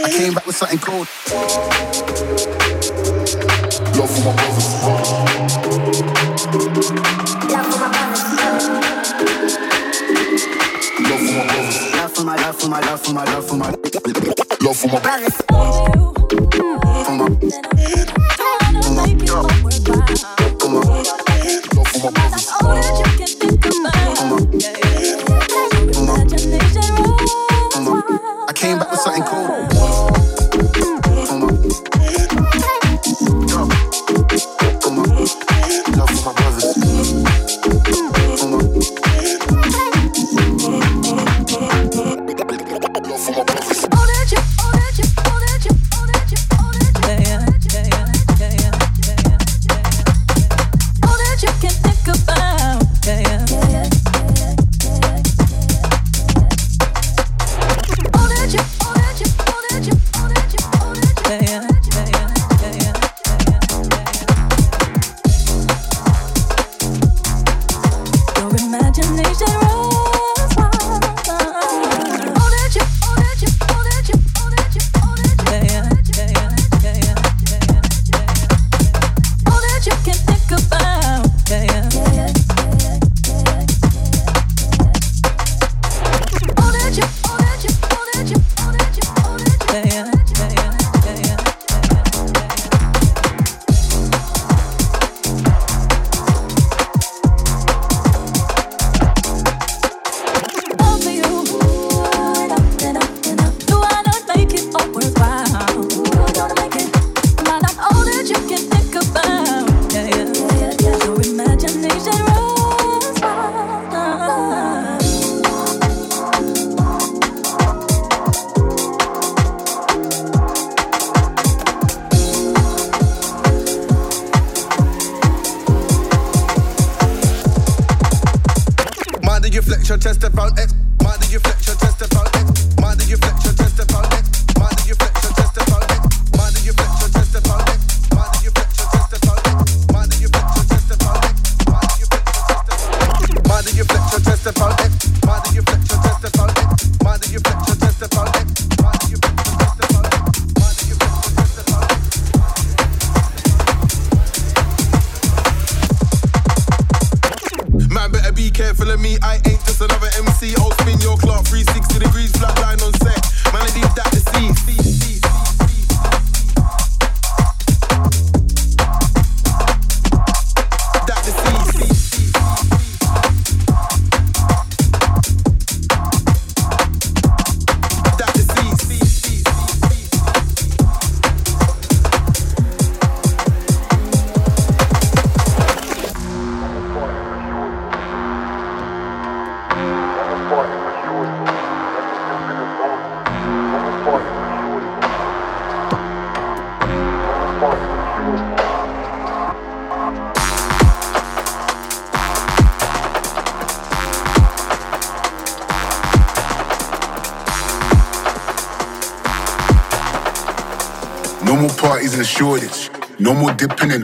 I came back with something cold. Love for my brothers. Love for my brothers. Love for my love for my love for my love for my love for my love for my brothers. shortage. No more depending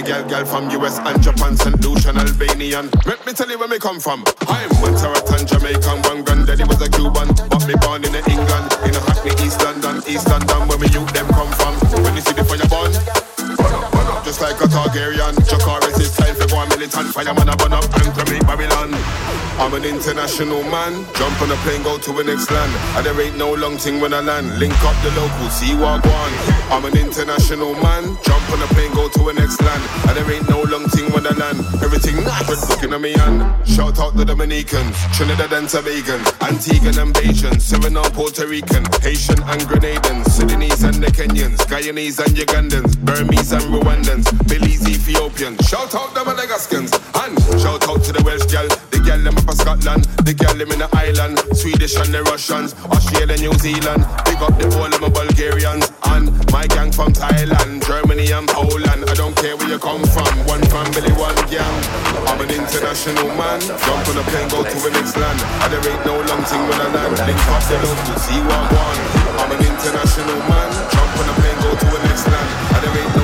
China gal, gal from US and Japan, St. Lucian, Albanian. Let me tell you where me come from. I'm one Taratan, Jamaican, one granddaddy was a Cuban, but me born in England, in a Hackney, East London, East London, where me youth them come from. When you see the fire burn, burn up, burn up, just like a Targaryen. Chakar is time for one militant, fireman I burn up and me Babylon. I'm an international man. Jump on a plane, go to the next land. and there ain't no long thing when I land. Link up the locals, see what I want. I'm an international man. Jump on a plane, go to a next land. And there ain't no long thing when I land. Everything nice, looking at me and shout out the Dominicans, Trinidad and Tobago, Antiguan and Bajan, Suriname, Puerto Rican, Haitian and Grenadians, Sudanese and the Kenyans, Guyanese and Ugandans, Burmese and Rwandans, Belize, Ethiopians. Shout out the Madagascans and shout out to the Welsh gal, the gal them up in Scotland, the gal them in the island, Swedish and the Russians, Australia, New Zealand. Big up the whole of my Bulgarians. Thailand, Germany and Poland. I don't care where you come from, one family, one gang. I'm an international man. Jump on a plane, go to a next land. And there ain't no long thing when I land. Link up the local, see what I want. I'm an international man. Jump on a plane, go to a next land. And there ain't no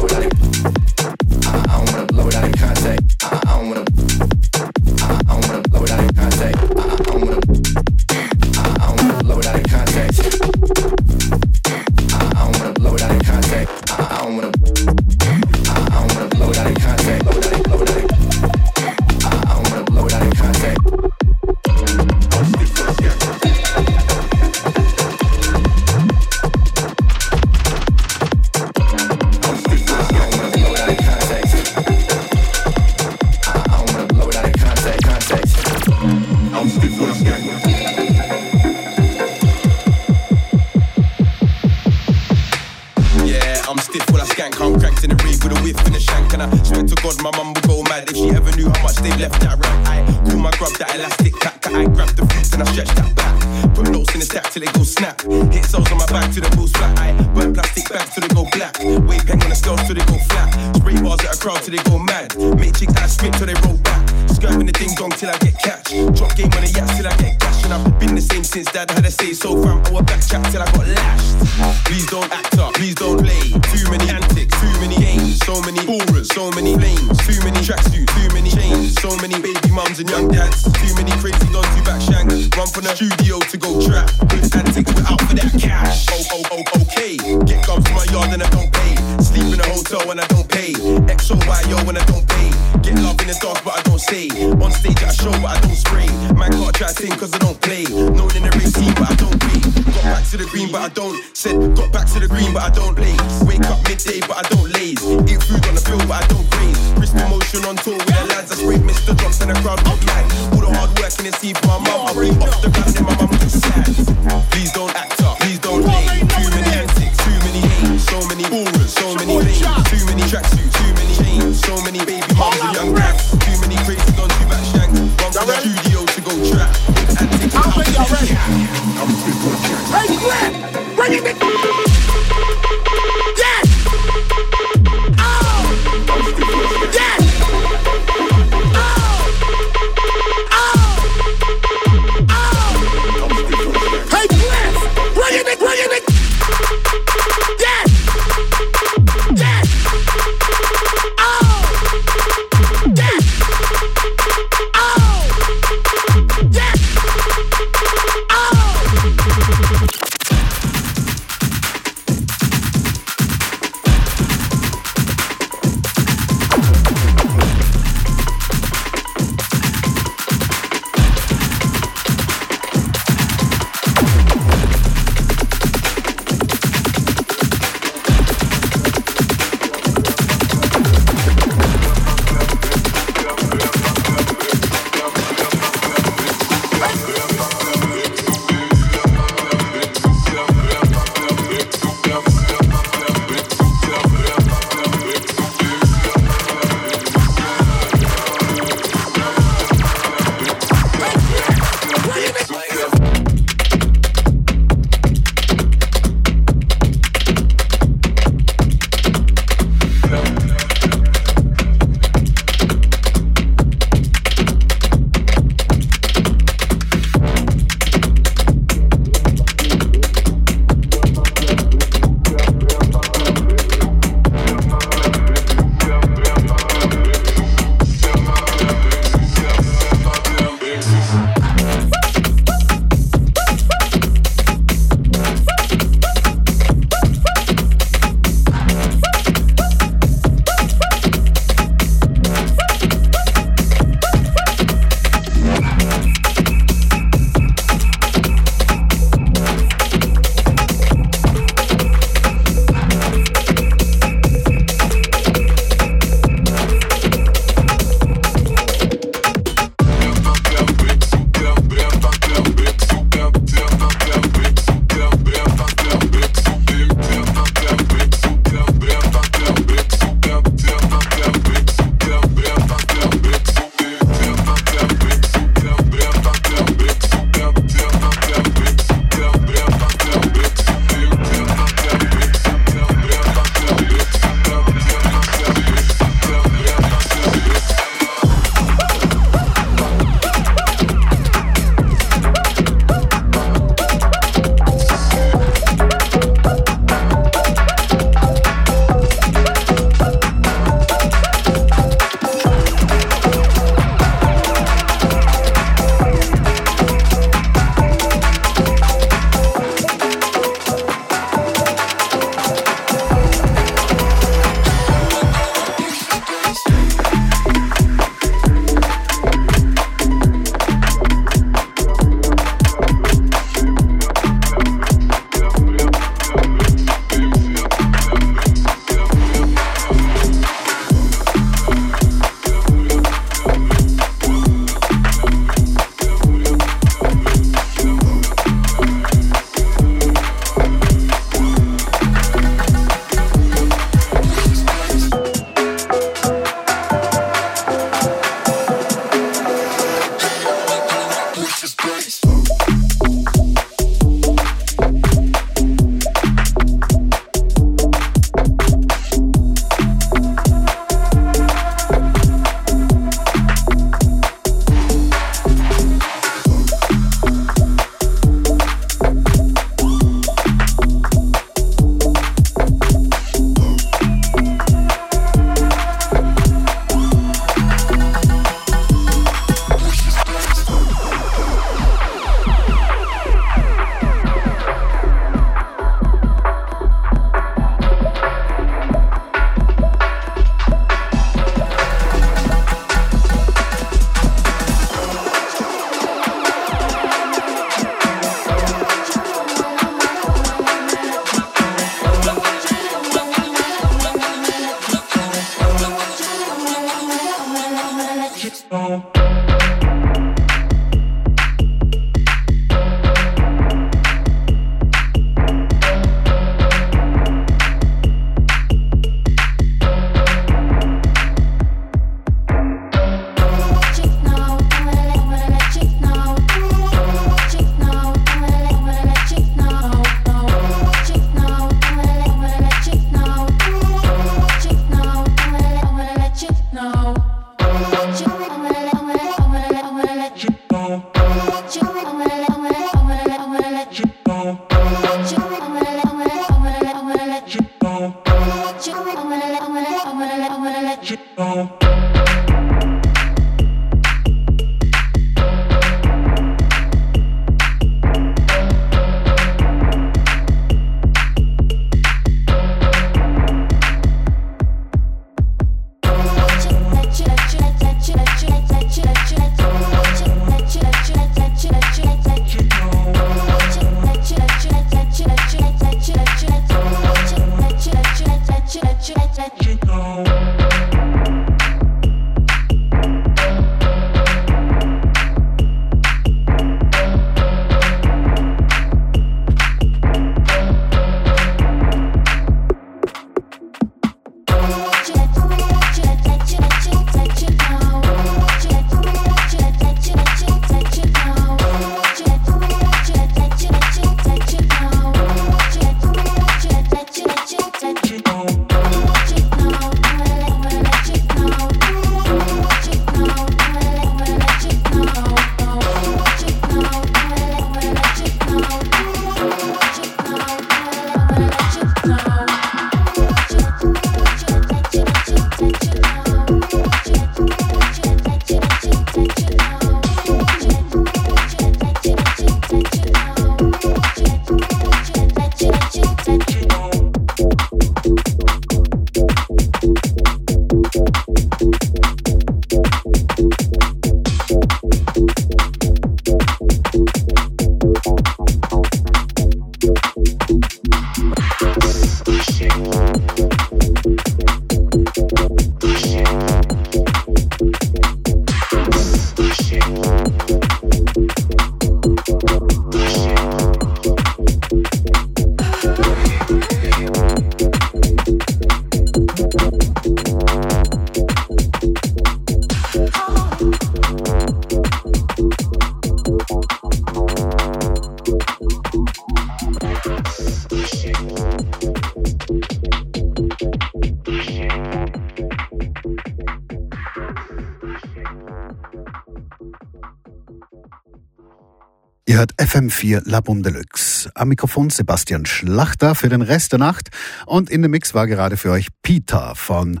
FM4 La Boom Deluxe. Am Mikrofon Sebastian Schlachter für den Rest der Nacht. Und in dem Mix war gerade für euch Peter von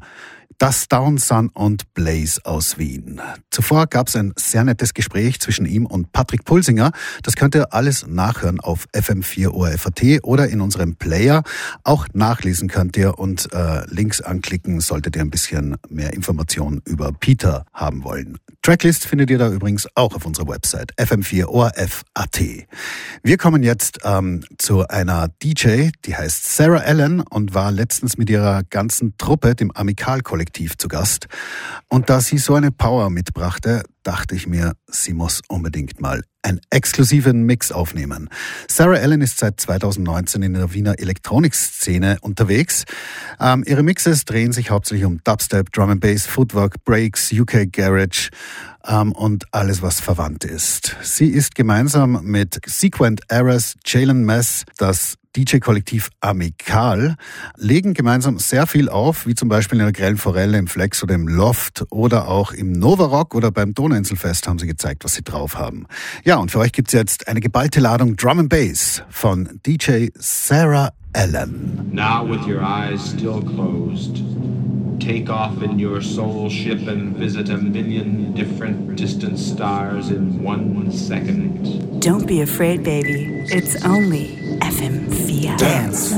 Das Down Sun und Blaze aus Wien. Zuvor gab es ein sehr nettes Gespräch zwischen ihm und Patrick Pulsinger. Das könnt ihr alles nachhören auf FM4 ORFAT oder in unserem Player. Auch nachlesen könnt ihr und äh, Links anklicken, solltet ihr ein bisschen mehr Informationen über Peter haben wollen. Tracklist findet ihr da übrigens auch auf unserer Website fm4orf.at. Wir kommen jetzt ähm, zu einer DJ, die heißt Sarah Allen und war letztens mit ihrer ganzen Truppe, dem Amikal-Kollektiv, zu Gast. Und da sie so eine Power mitbrachte, dachte ich mir, sie muss unbedingt mal einen exklusiven Mix aufnehmen. Sarah Allen ist seit 2019 in der Wiener Elektronikszene unterwegs. Ähm, ihre Mixes drehen sich hauptsächlich um Dubstep, Drum and Bass, Footwork, Breaks, UK Garage ähm, und alles, was verwandt ist. Sie ist gemeinsam mit Sequent Errors, Jalen Mess, das DJ-Kollektiv Amical legen gemeinsam sehr viel auf, wie zum Beispiel in der Grellen Forelle im Flex oder im Loft oder auch im Nova Rock oder beim Donauinselfest haben sie gezeigt, was sie drauf haben. Ja, und für euch gibt's jetzt eine geballte Ladung Drum and Bass von DJ Sarah Allen. Now, with your eyes still closed, take off in your soul ship and visit a million different distant stars in one second. Don't be afraid, baby. It's only FM4. Dance.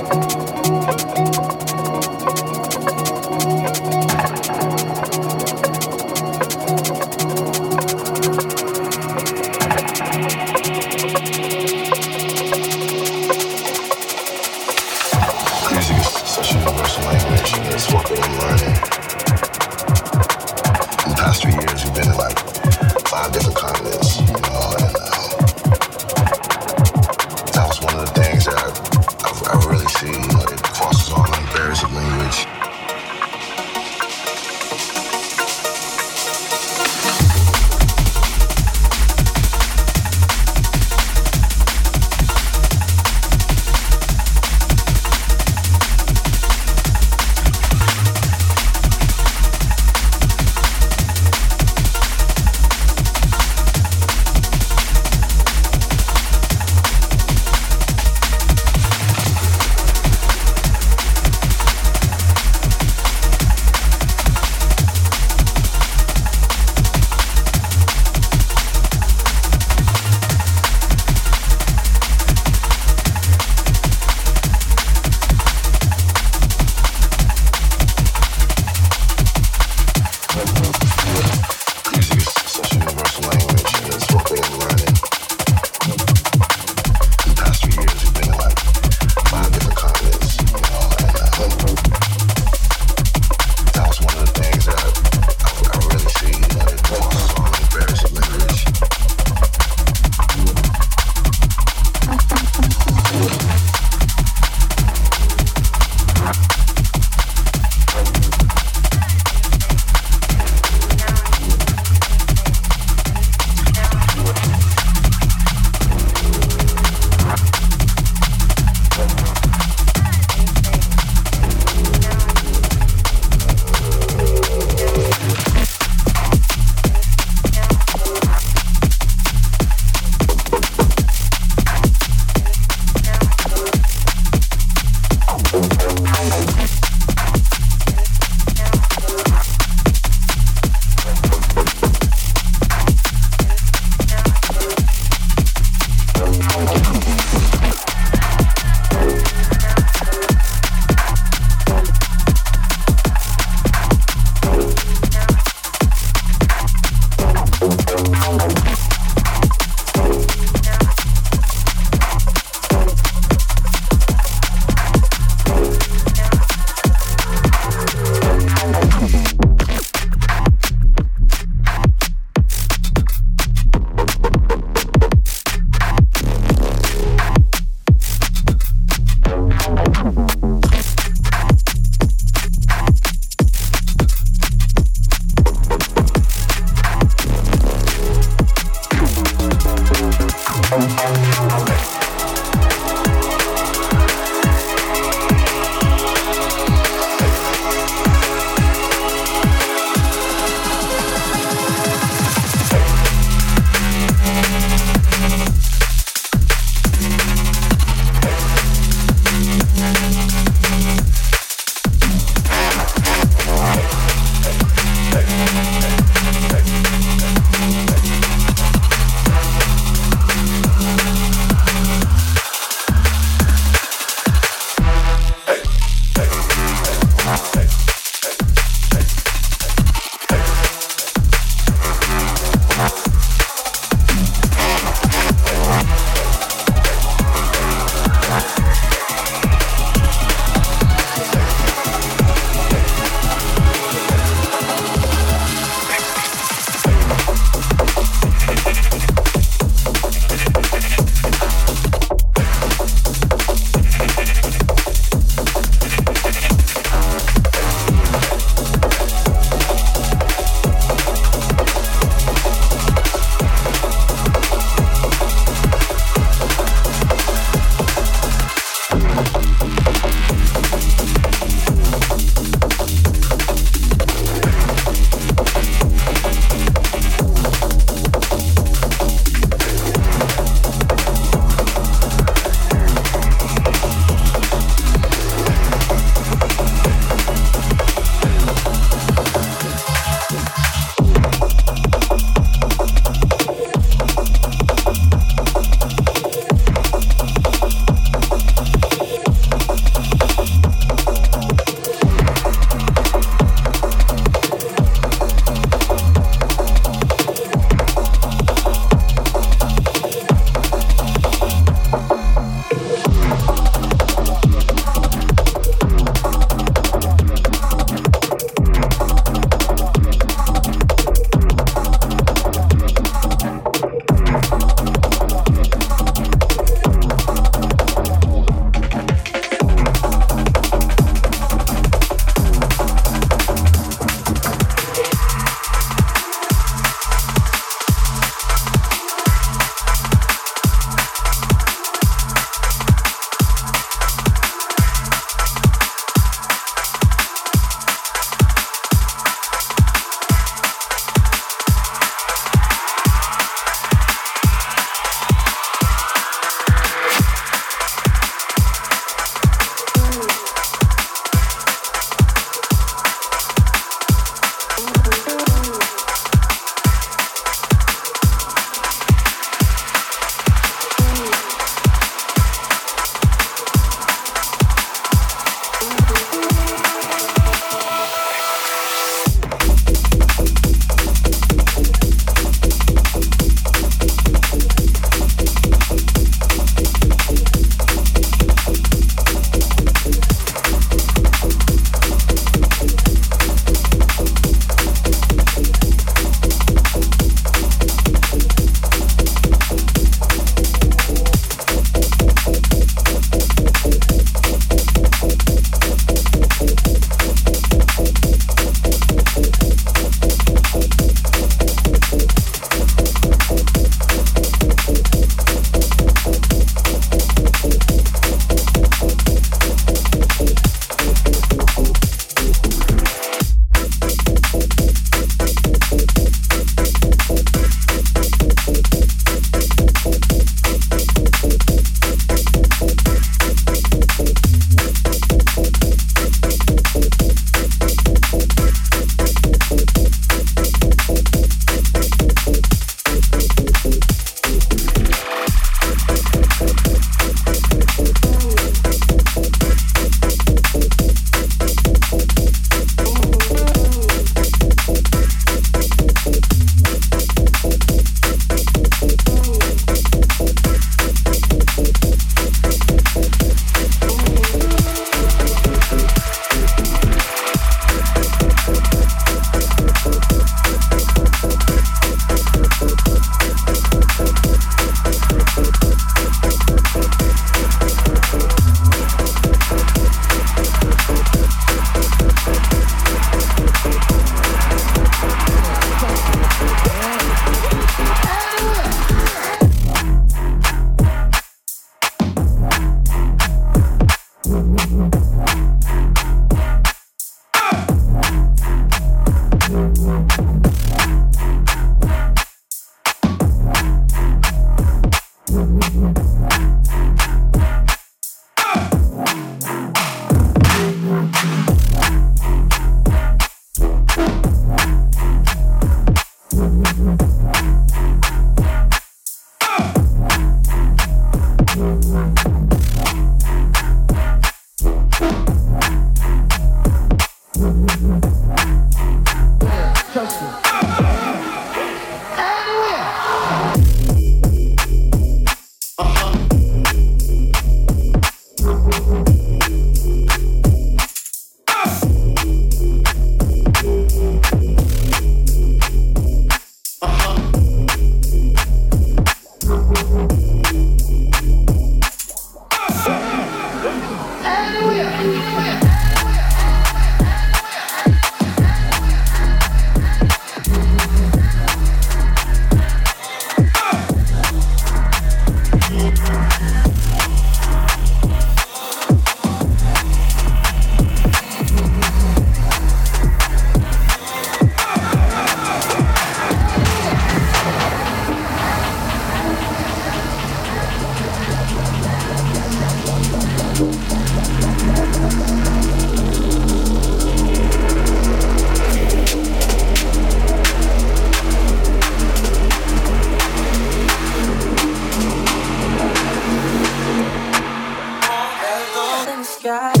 sky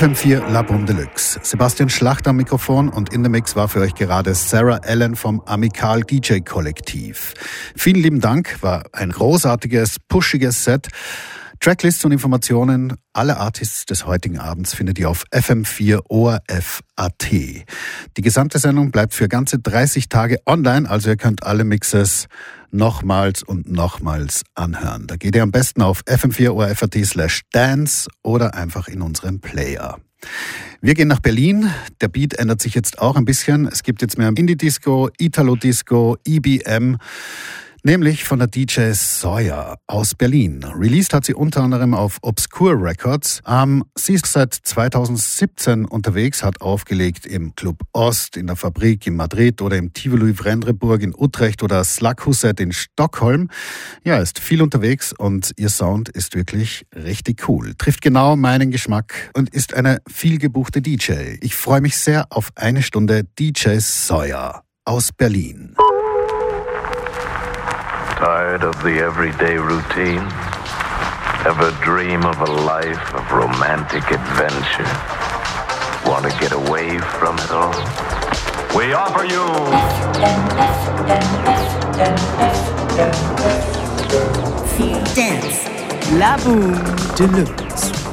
FM4 La Boom Deluxe. Sebastian Schlacht am Mikrofon und in der Mix war für euch gerade Sarah Allen vom Amical DJ Kollektiv. Vielen lieben Dank, war ein großartiges, pushiges Set. Tracklists und Informationen aller Artists des heutigen Abends findet ihr auf FM4 ORF.at. Die gesamte Sendung bleibt für ganze 30 Tage online, also ihr könnt alle Mixes nochmals und nochmals anhören. Da geht ihr am besten auf fm4orf.at slash dance oder einfach in unseren Player. Wir gehen nach Berlin. Der Beat ändert sich jetzt auch ein bisschen. Es gibt jetzt mehr Indie-Disco, Italo-Disco, EBM nämlich von der DJ Sawyer aus Berlin. Released hat sie unter anderem auf Obscure Records. Ähm, sie ist seit 2017 unterwegs, hat aufgelegt im Club Ost, in der Fabrik in Madrid oder im Tivoli Vrendreburg in Utrecht oder Slaghuset in Stockholm. Ja, ist viel unterwegs und ihr Sound ist wirklich richtig cool. Trifft genau meinen Geschmack und ist eine viel gebuchte DJ. Ich freue mich sehr auf eine Stunde DJ Sawyer aus Berlin. Tired of the everyday routine? Ever dream of a life of romantic adventure? Want to get away from it all? We offer you. Dance. La Boom Deluxe.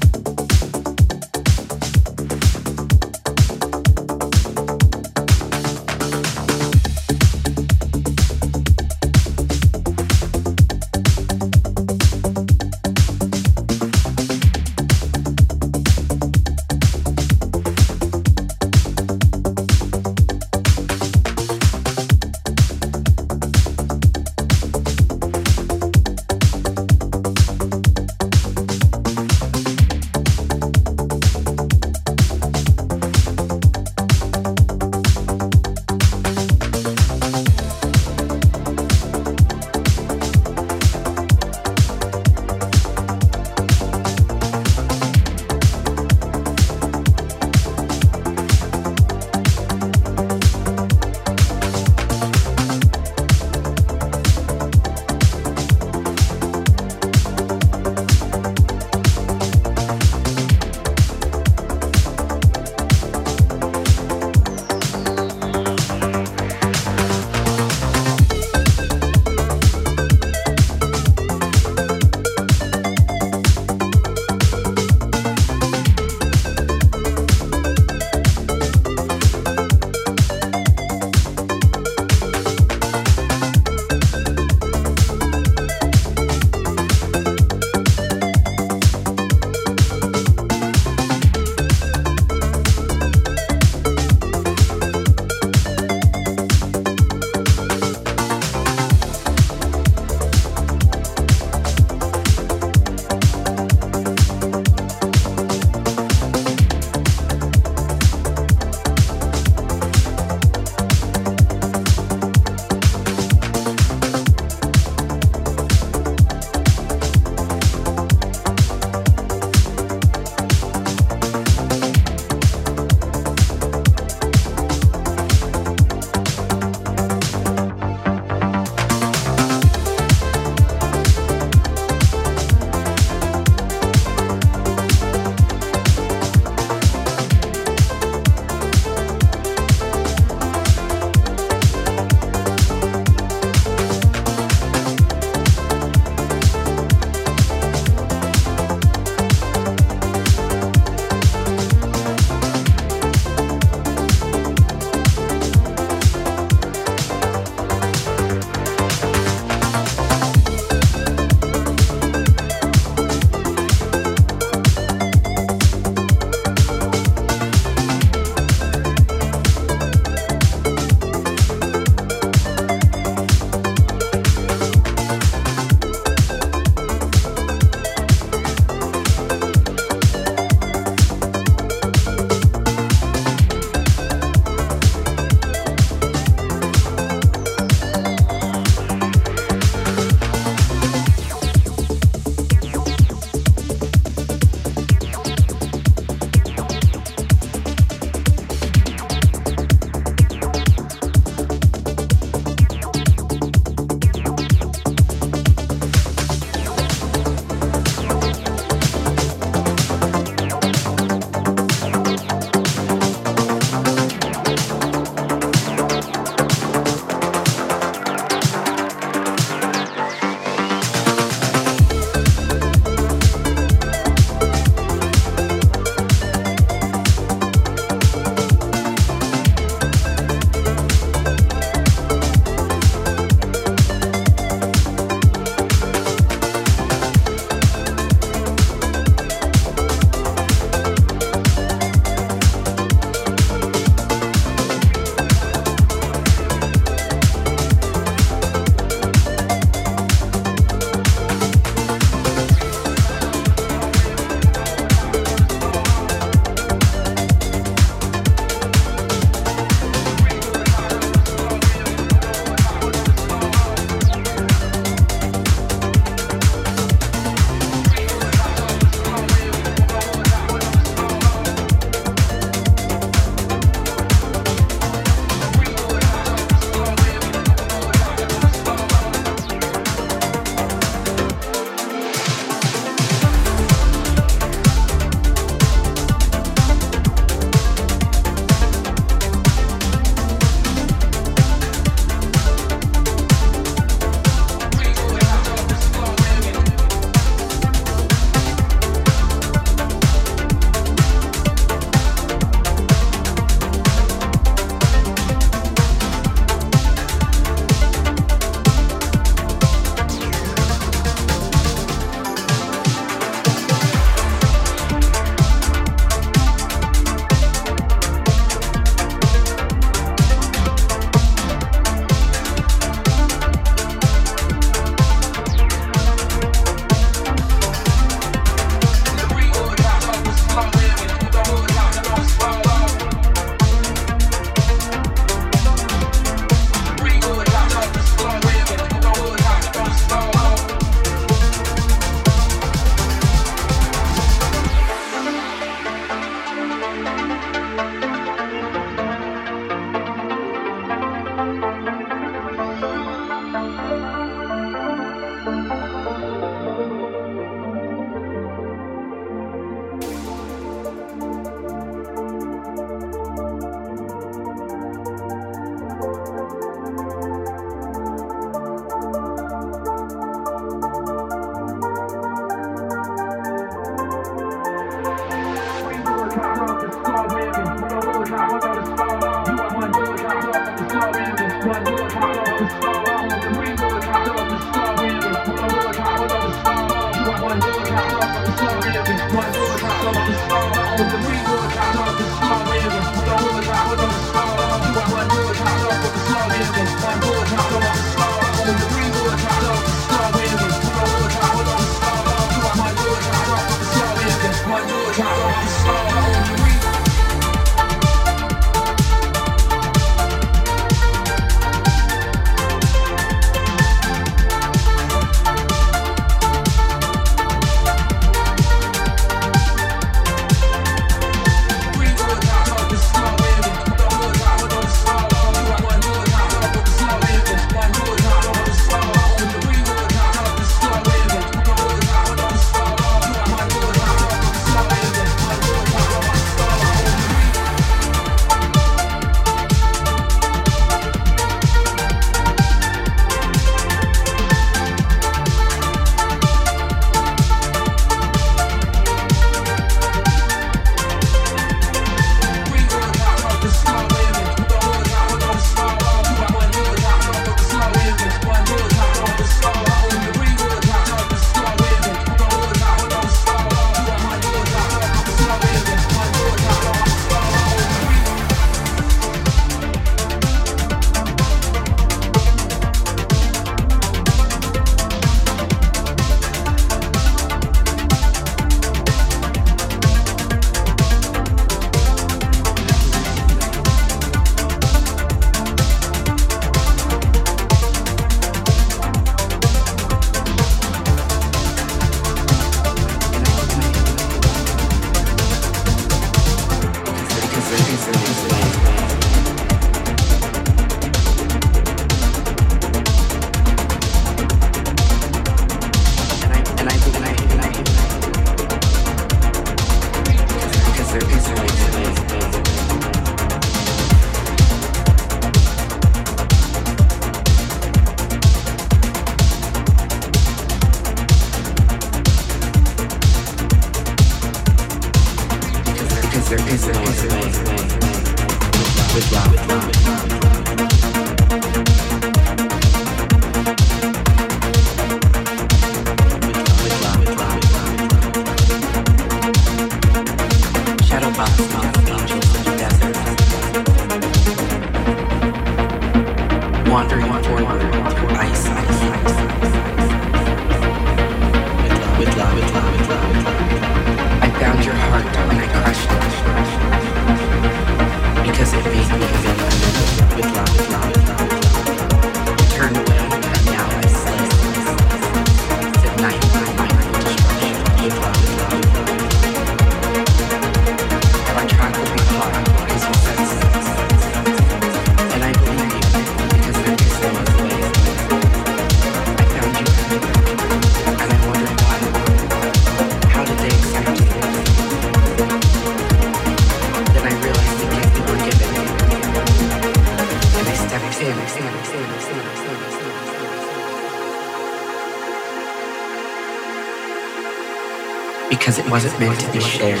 Wasn't meant to be shared.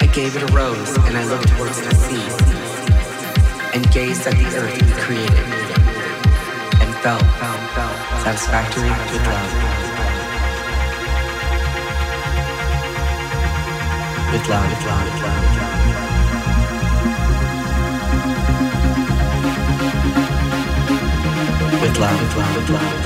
I gave it a rose and I looked towards the sea and gazed at the earth we created and felt satisfactory with love. With love, with love, love,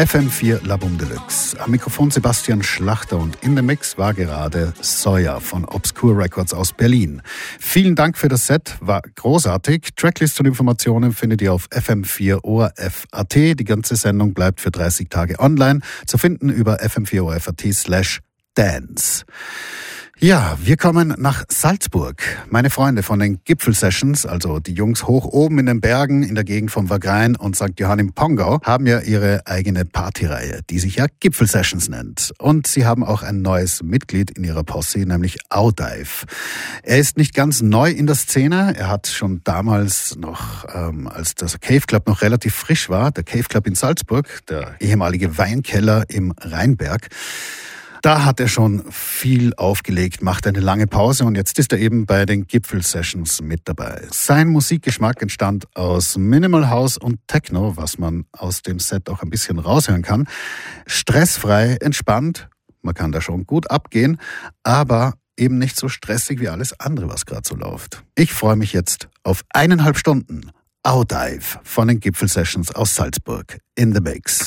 FM4 Labum Deluxe. Am Mikrofon Sebastian Schlachter und in der Mix war gerade Sawyer von Obscure Records aus Berlin. Vielen Dank für das Set, war großartig. Tracklist und Informationen findet ihr auf FM4 ORF.at. Die ganze Sendung bleibt für 30 Tage online zu finden über FM4 ORF.at slash dance. Ja, wir kommen nach Salzburg. Meine Freunde von den Gipfelsessions, also die Jungs hoch oben in den Bergen in der Gegend von Wagrain und St. Johann im Pongau, haben ja ihre eigene Partyreihe, die sich ja Gipfelsessions nennt. Und sie haben auch ein neues Mitglied in ihrer Posse, nämlich Audive. Er ist nicht ganz neu in der Szene. Er hat schon damals noch, ähm, als das Cave Club noch relativ frisch war, der Cave Club in Salzburg, der ehemalige Weinkeller im Rheinberg, da hat er schon viel aufgelegt, macht eine lange Pause und jetzt ist er eben bei den Gipfel-Sessions mit dabei. Sein Musikgeschmack entstand aus Minimal House und Techno, was man aus dem Set auch ein bisschen raushören kann. Stressfrei, entspannt, man kann da schon gut abgehen, aber eben nicht so stressig wie alles andere, was gerade so läuft. Ich freue mich jetzt auf eineinhalb Stunden Audive von den Gipfel-Sessions aus Salzburg in the Mix.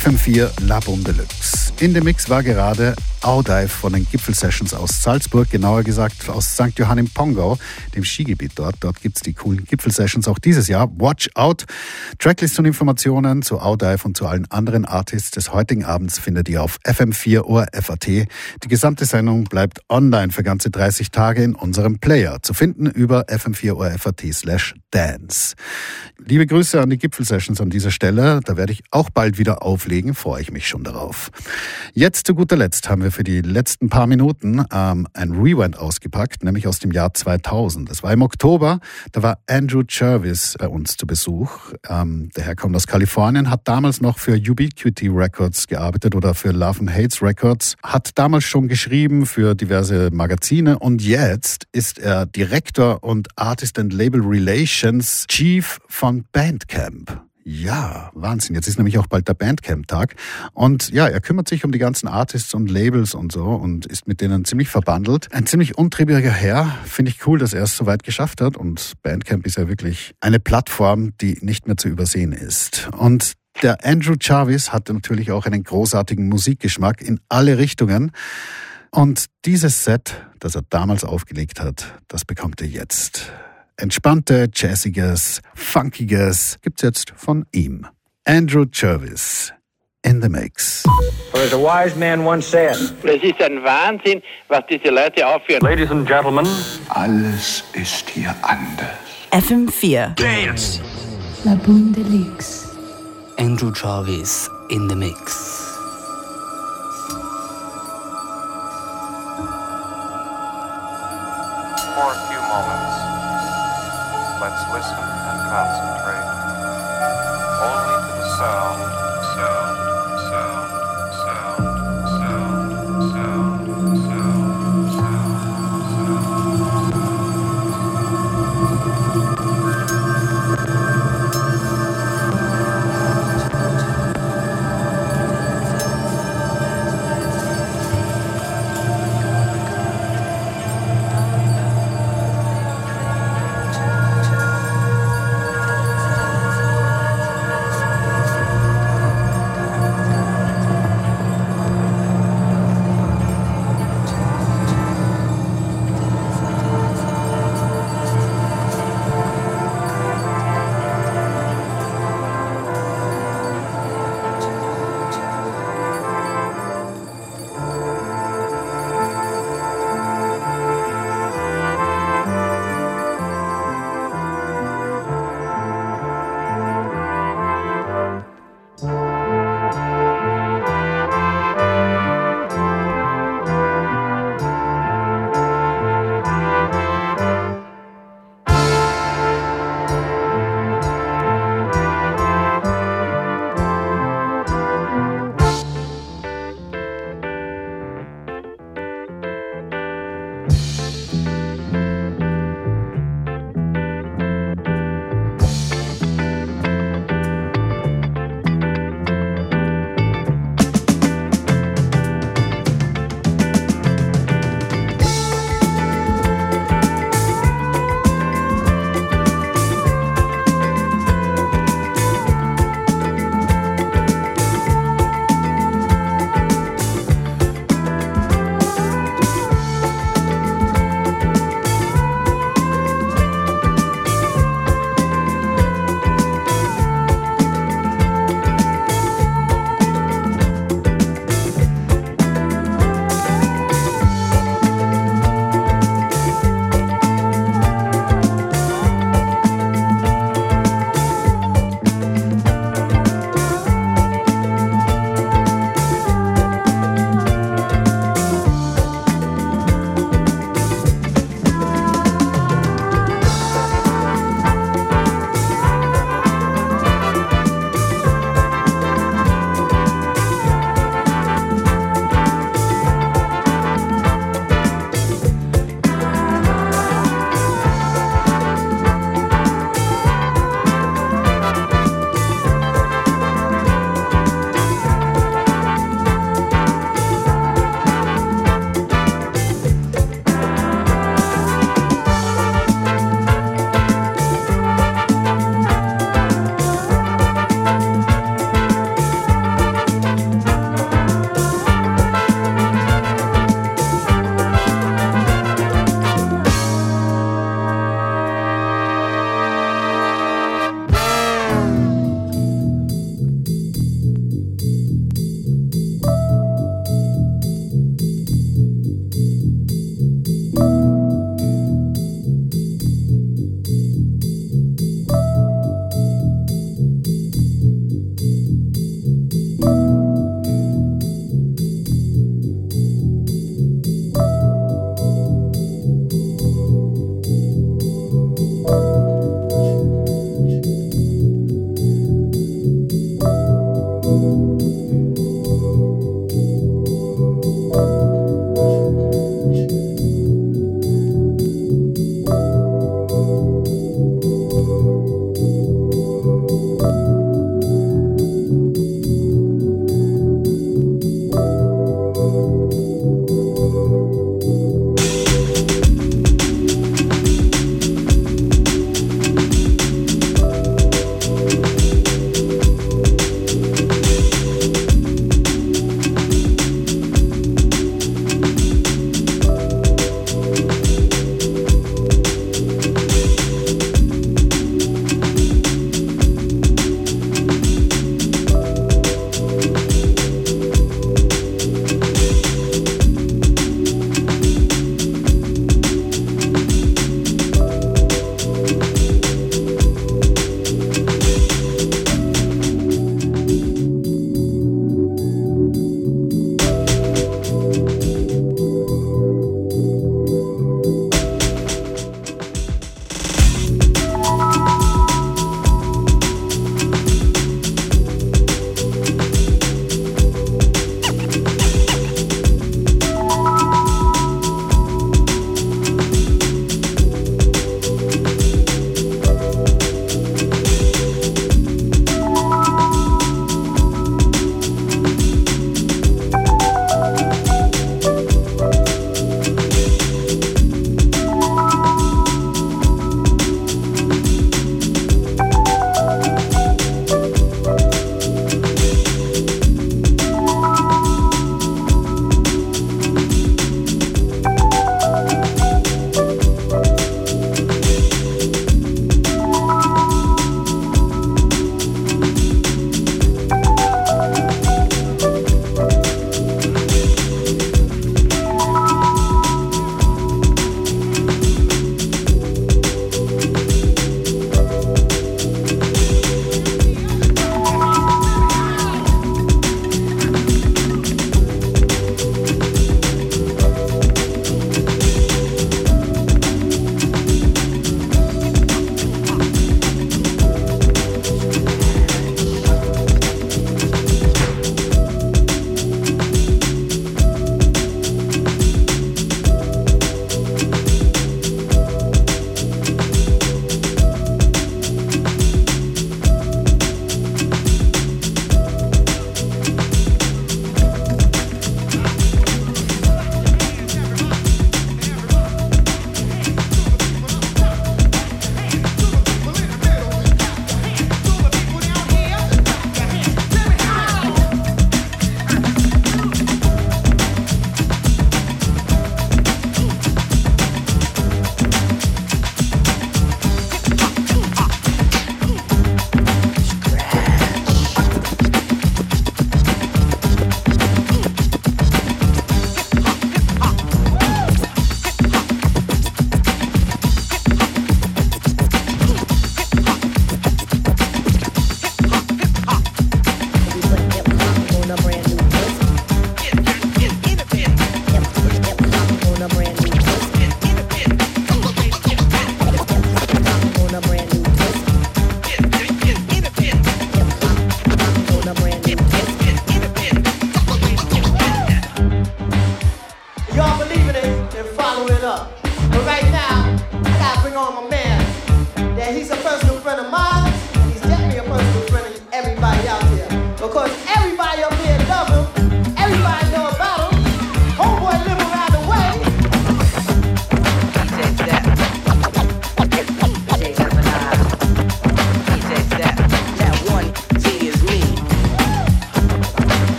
FM4 Labum Deluxe. In dem Mix war gerade Audive von den Gipfelsessions aus Salzburg, genauer gesagt aus St. Johann im Pongau, dem Skigebiet dort. Dort gibt es die coolen Gipfelsessions auch dieses Jahr. Watch out! Tracklist und Informationen zu Audive und zu allen anderen Artists des heutigen Abends findet ihr auf FM4 ORFAT. Die gesamte Sendung bleibt online für ganze 30 Tage in unserem Player. Zu finden über FM4 ORFAT slash dance. Liebe Grüße an die Gipfelsessions an dieser Stelle. Da werde ich auch bald wieder auflegen, freue ich mich schon darauf. Jetzt zu guter Letzt haben wir für die letzten paar Minuten ähm, ein Rewind ausgepackt, nämlich aus dem Jahr 2000. Das war im Oktober, da war Andrew Jervis bei uns zu Besuch. Ähm, der Herr kommt aus Kalifornien, hat damals noch für Ubiquity Records gearbeitet oder für Love and Hates Records, hat damals schon geschrieben für diverse Magazine und jetzt ist er Direktor und Artist and Label Relations Chief von Bandcamp. Ja, Wahnsinn. Jetzt ist nämlich auch bald der Bandcamp-Tag. Und ja, er kümmert sich um die ganzen Artists und Labels und so und ist mit denen ziemlich verbandelt. Ein ziemlich untriebiger Herr. Finde ich cool, dass er es so weit geschafft hat. Und Bandcamp ist ja wirklich eine Plattform, die nicht mehr zu übersehen ist. Und der Andrew Jarvis hat natürlich auch einen großartigen Musikgeschmack in alle Richtungen. Und dieses Set, das er damals aufgelegt hat, das bekommt er jetzt entspannte, jazziges, funkiges gibt's jetzt von ihm. Andrew Jervis in the mix. As a wise man once said, Es ist ein Wahnsinn, was diese Leute aufführen. Ladies and Gentlemen, Alles ist hier anders. FM4. Dance! La Boom Deluxe. Andrew Jarvis in the mix. For a few moments, concentrate only to the sound,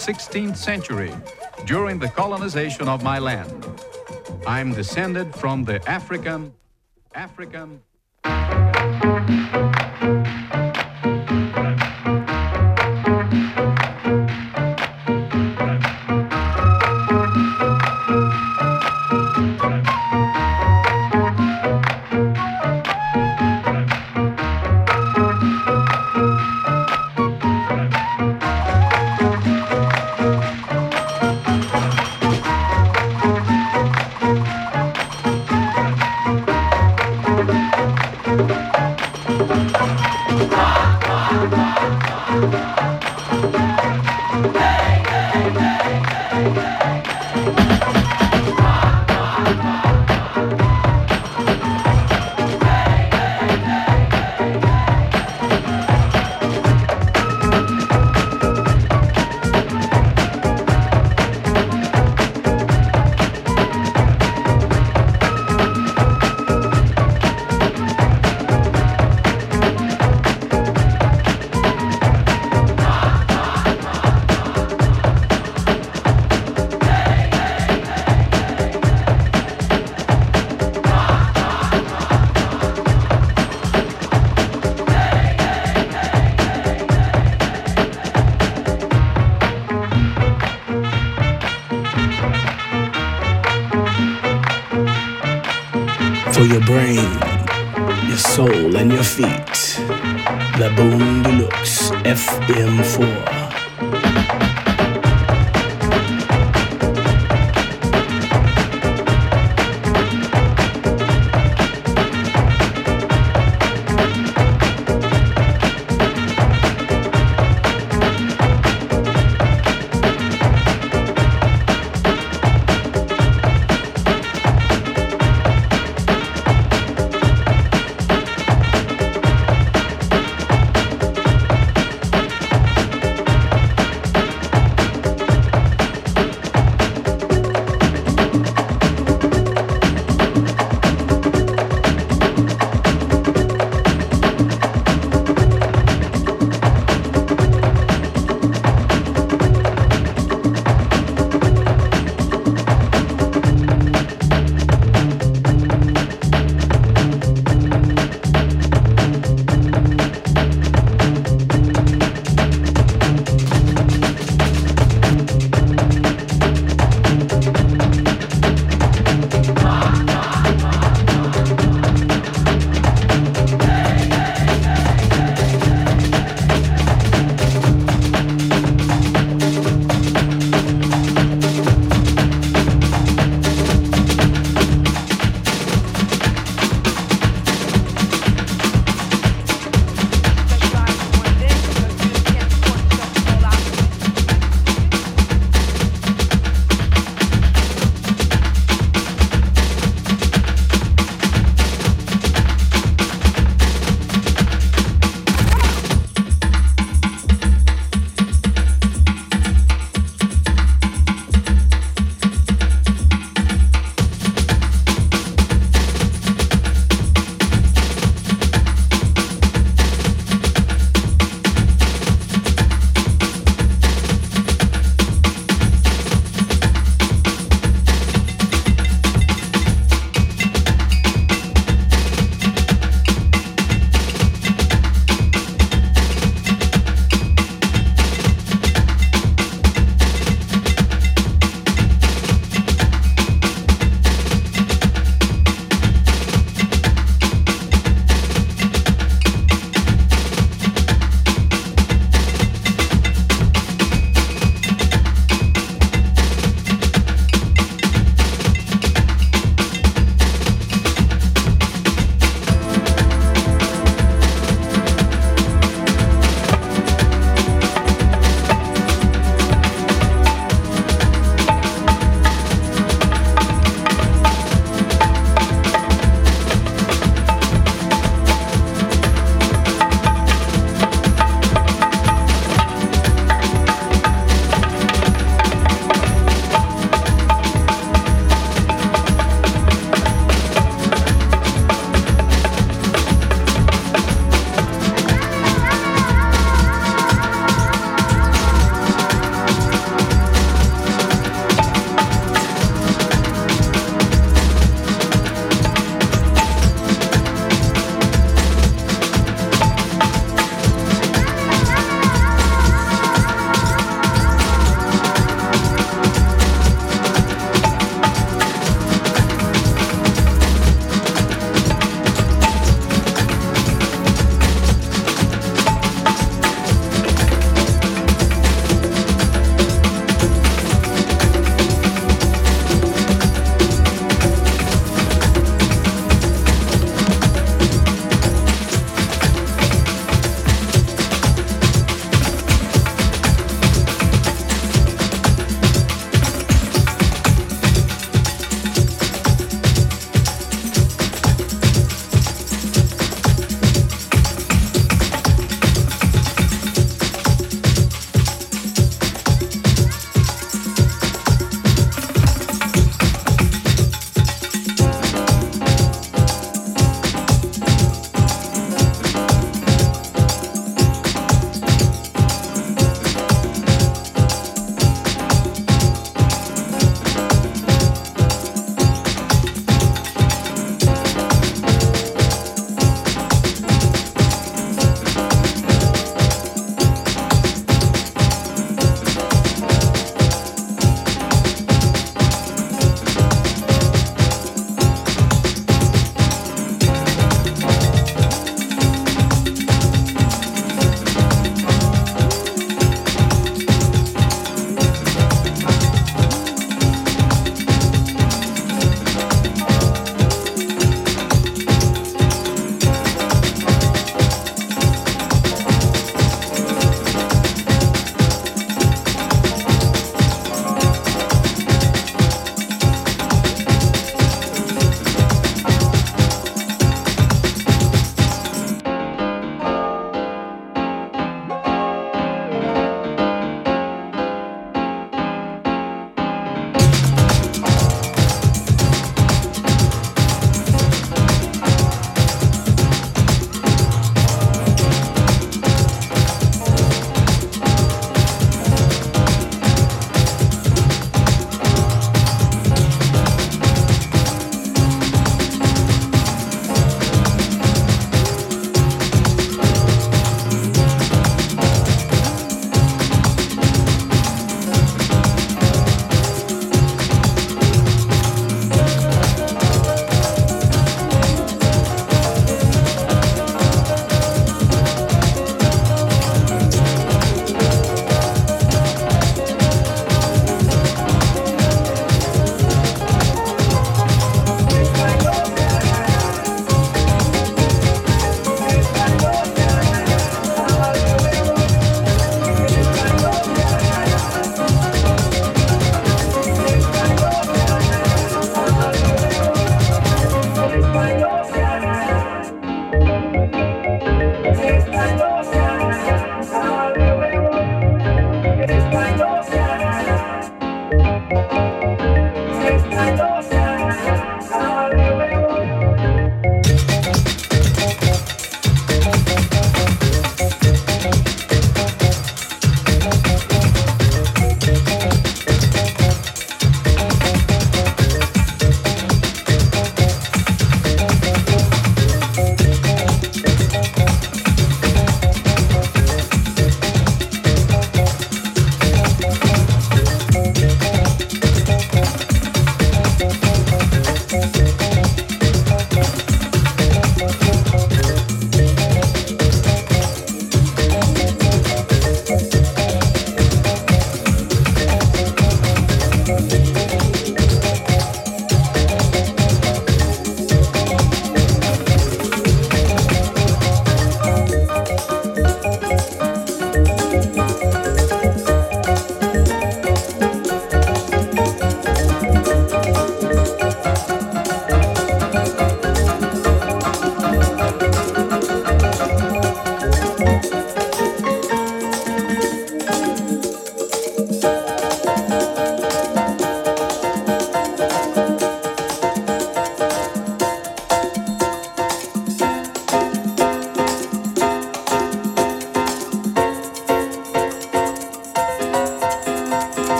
16th century during the colonization of my land. I'm descended from the African. Your brain, your soul, and your feet. La Boom Deluxe FM4.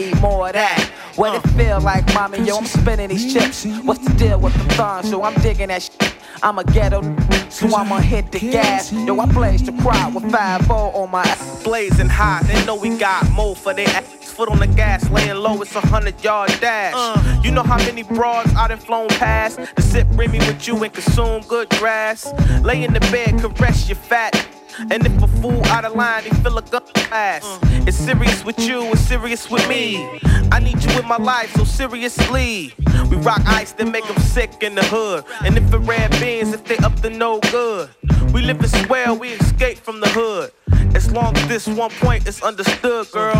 need more of that. What it feel like, mommy, yo, I'm spinning these chips. What's the deal with the thong? So I'm digging that shit. I'm a ghetto, so I'ma hit the gas. Yo, I blaze the crowd with 5 on my ass. Blazing high, they know we got more for their ass. Foot on the gas, laying low, it's a hundred yard dash. Uh, you know how many broads I done flown past? To sit Remy with you and consume good grass. Lay in the bed, caress your fat. And if a fool out of line, he fill a gun ass. Uh, serious with you and serious with me. I need you in my life, so seriously. We rock ice that make them sick in the hood. And if it red beans, if they up to no good. We live in swell, we escape from the hood. As long as this one point is understood, girl.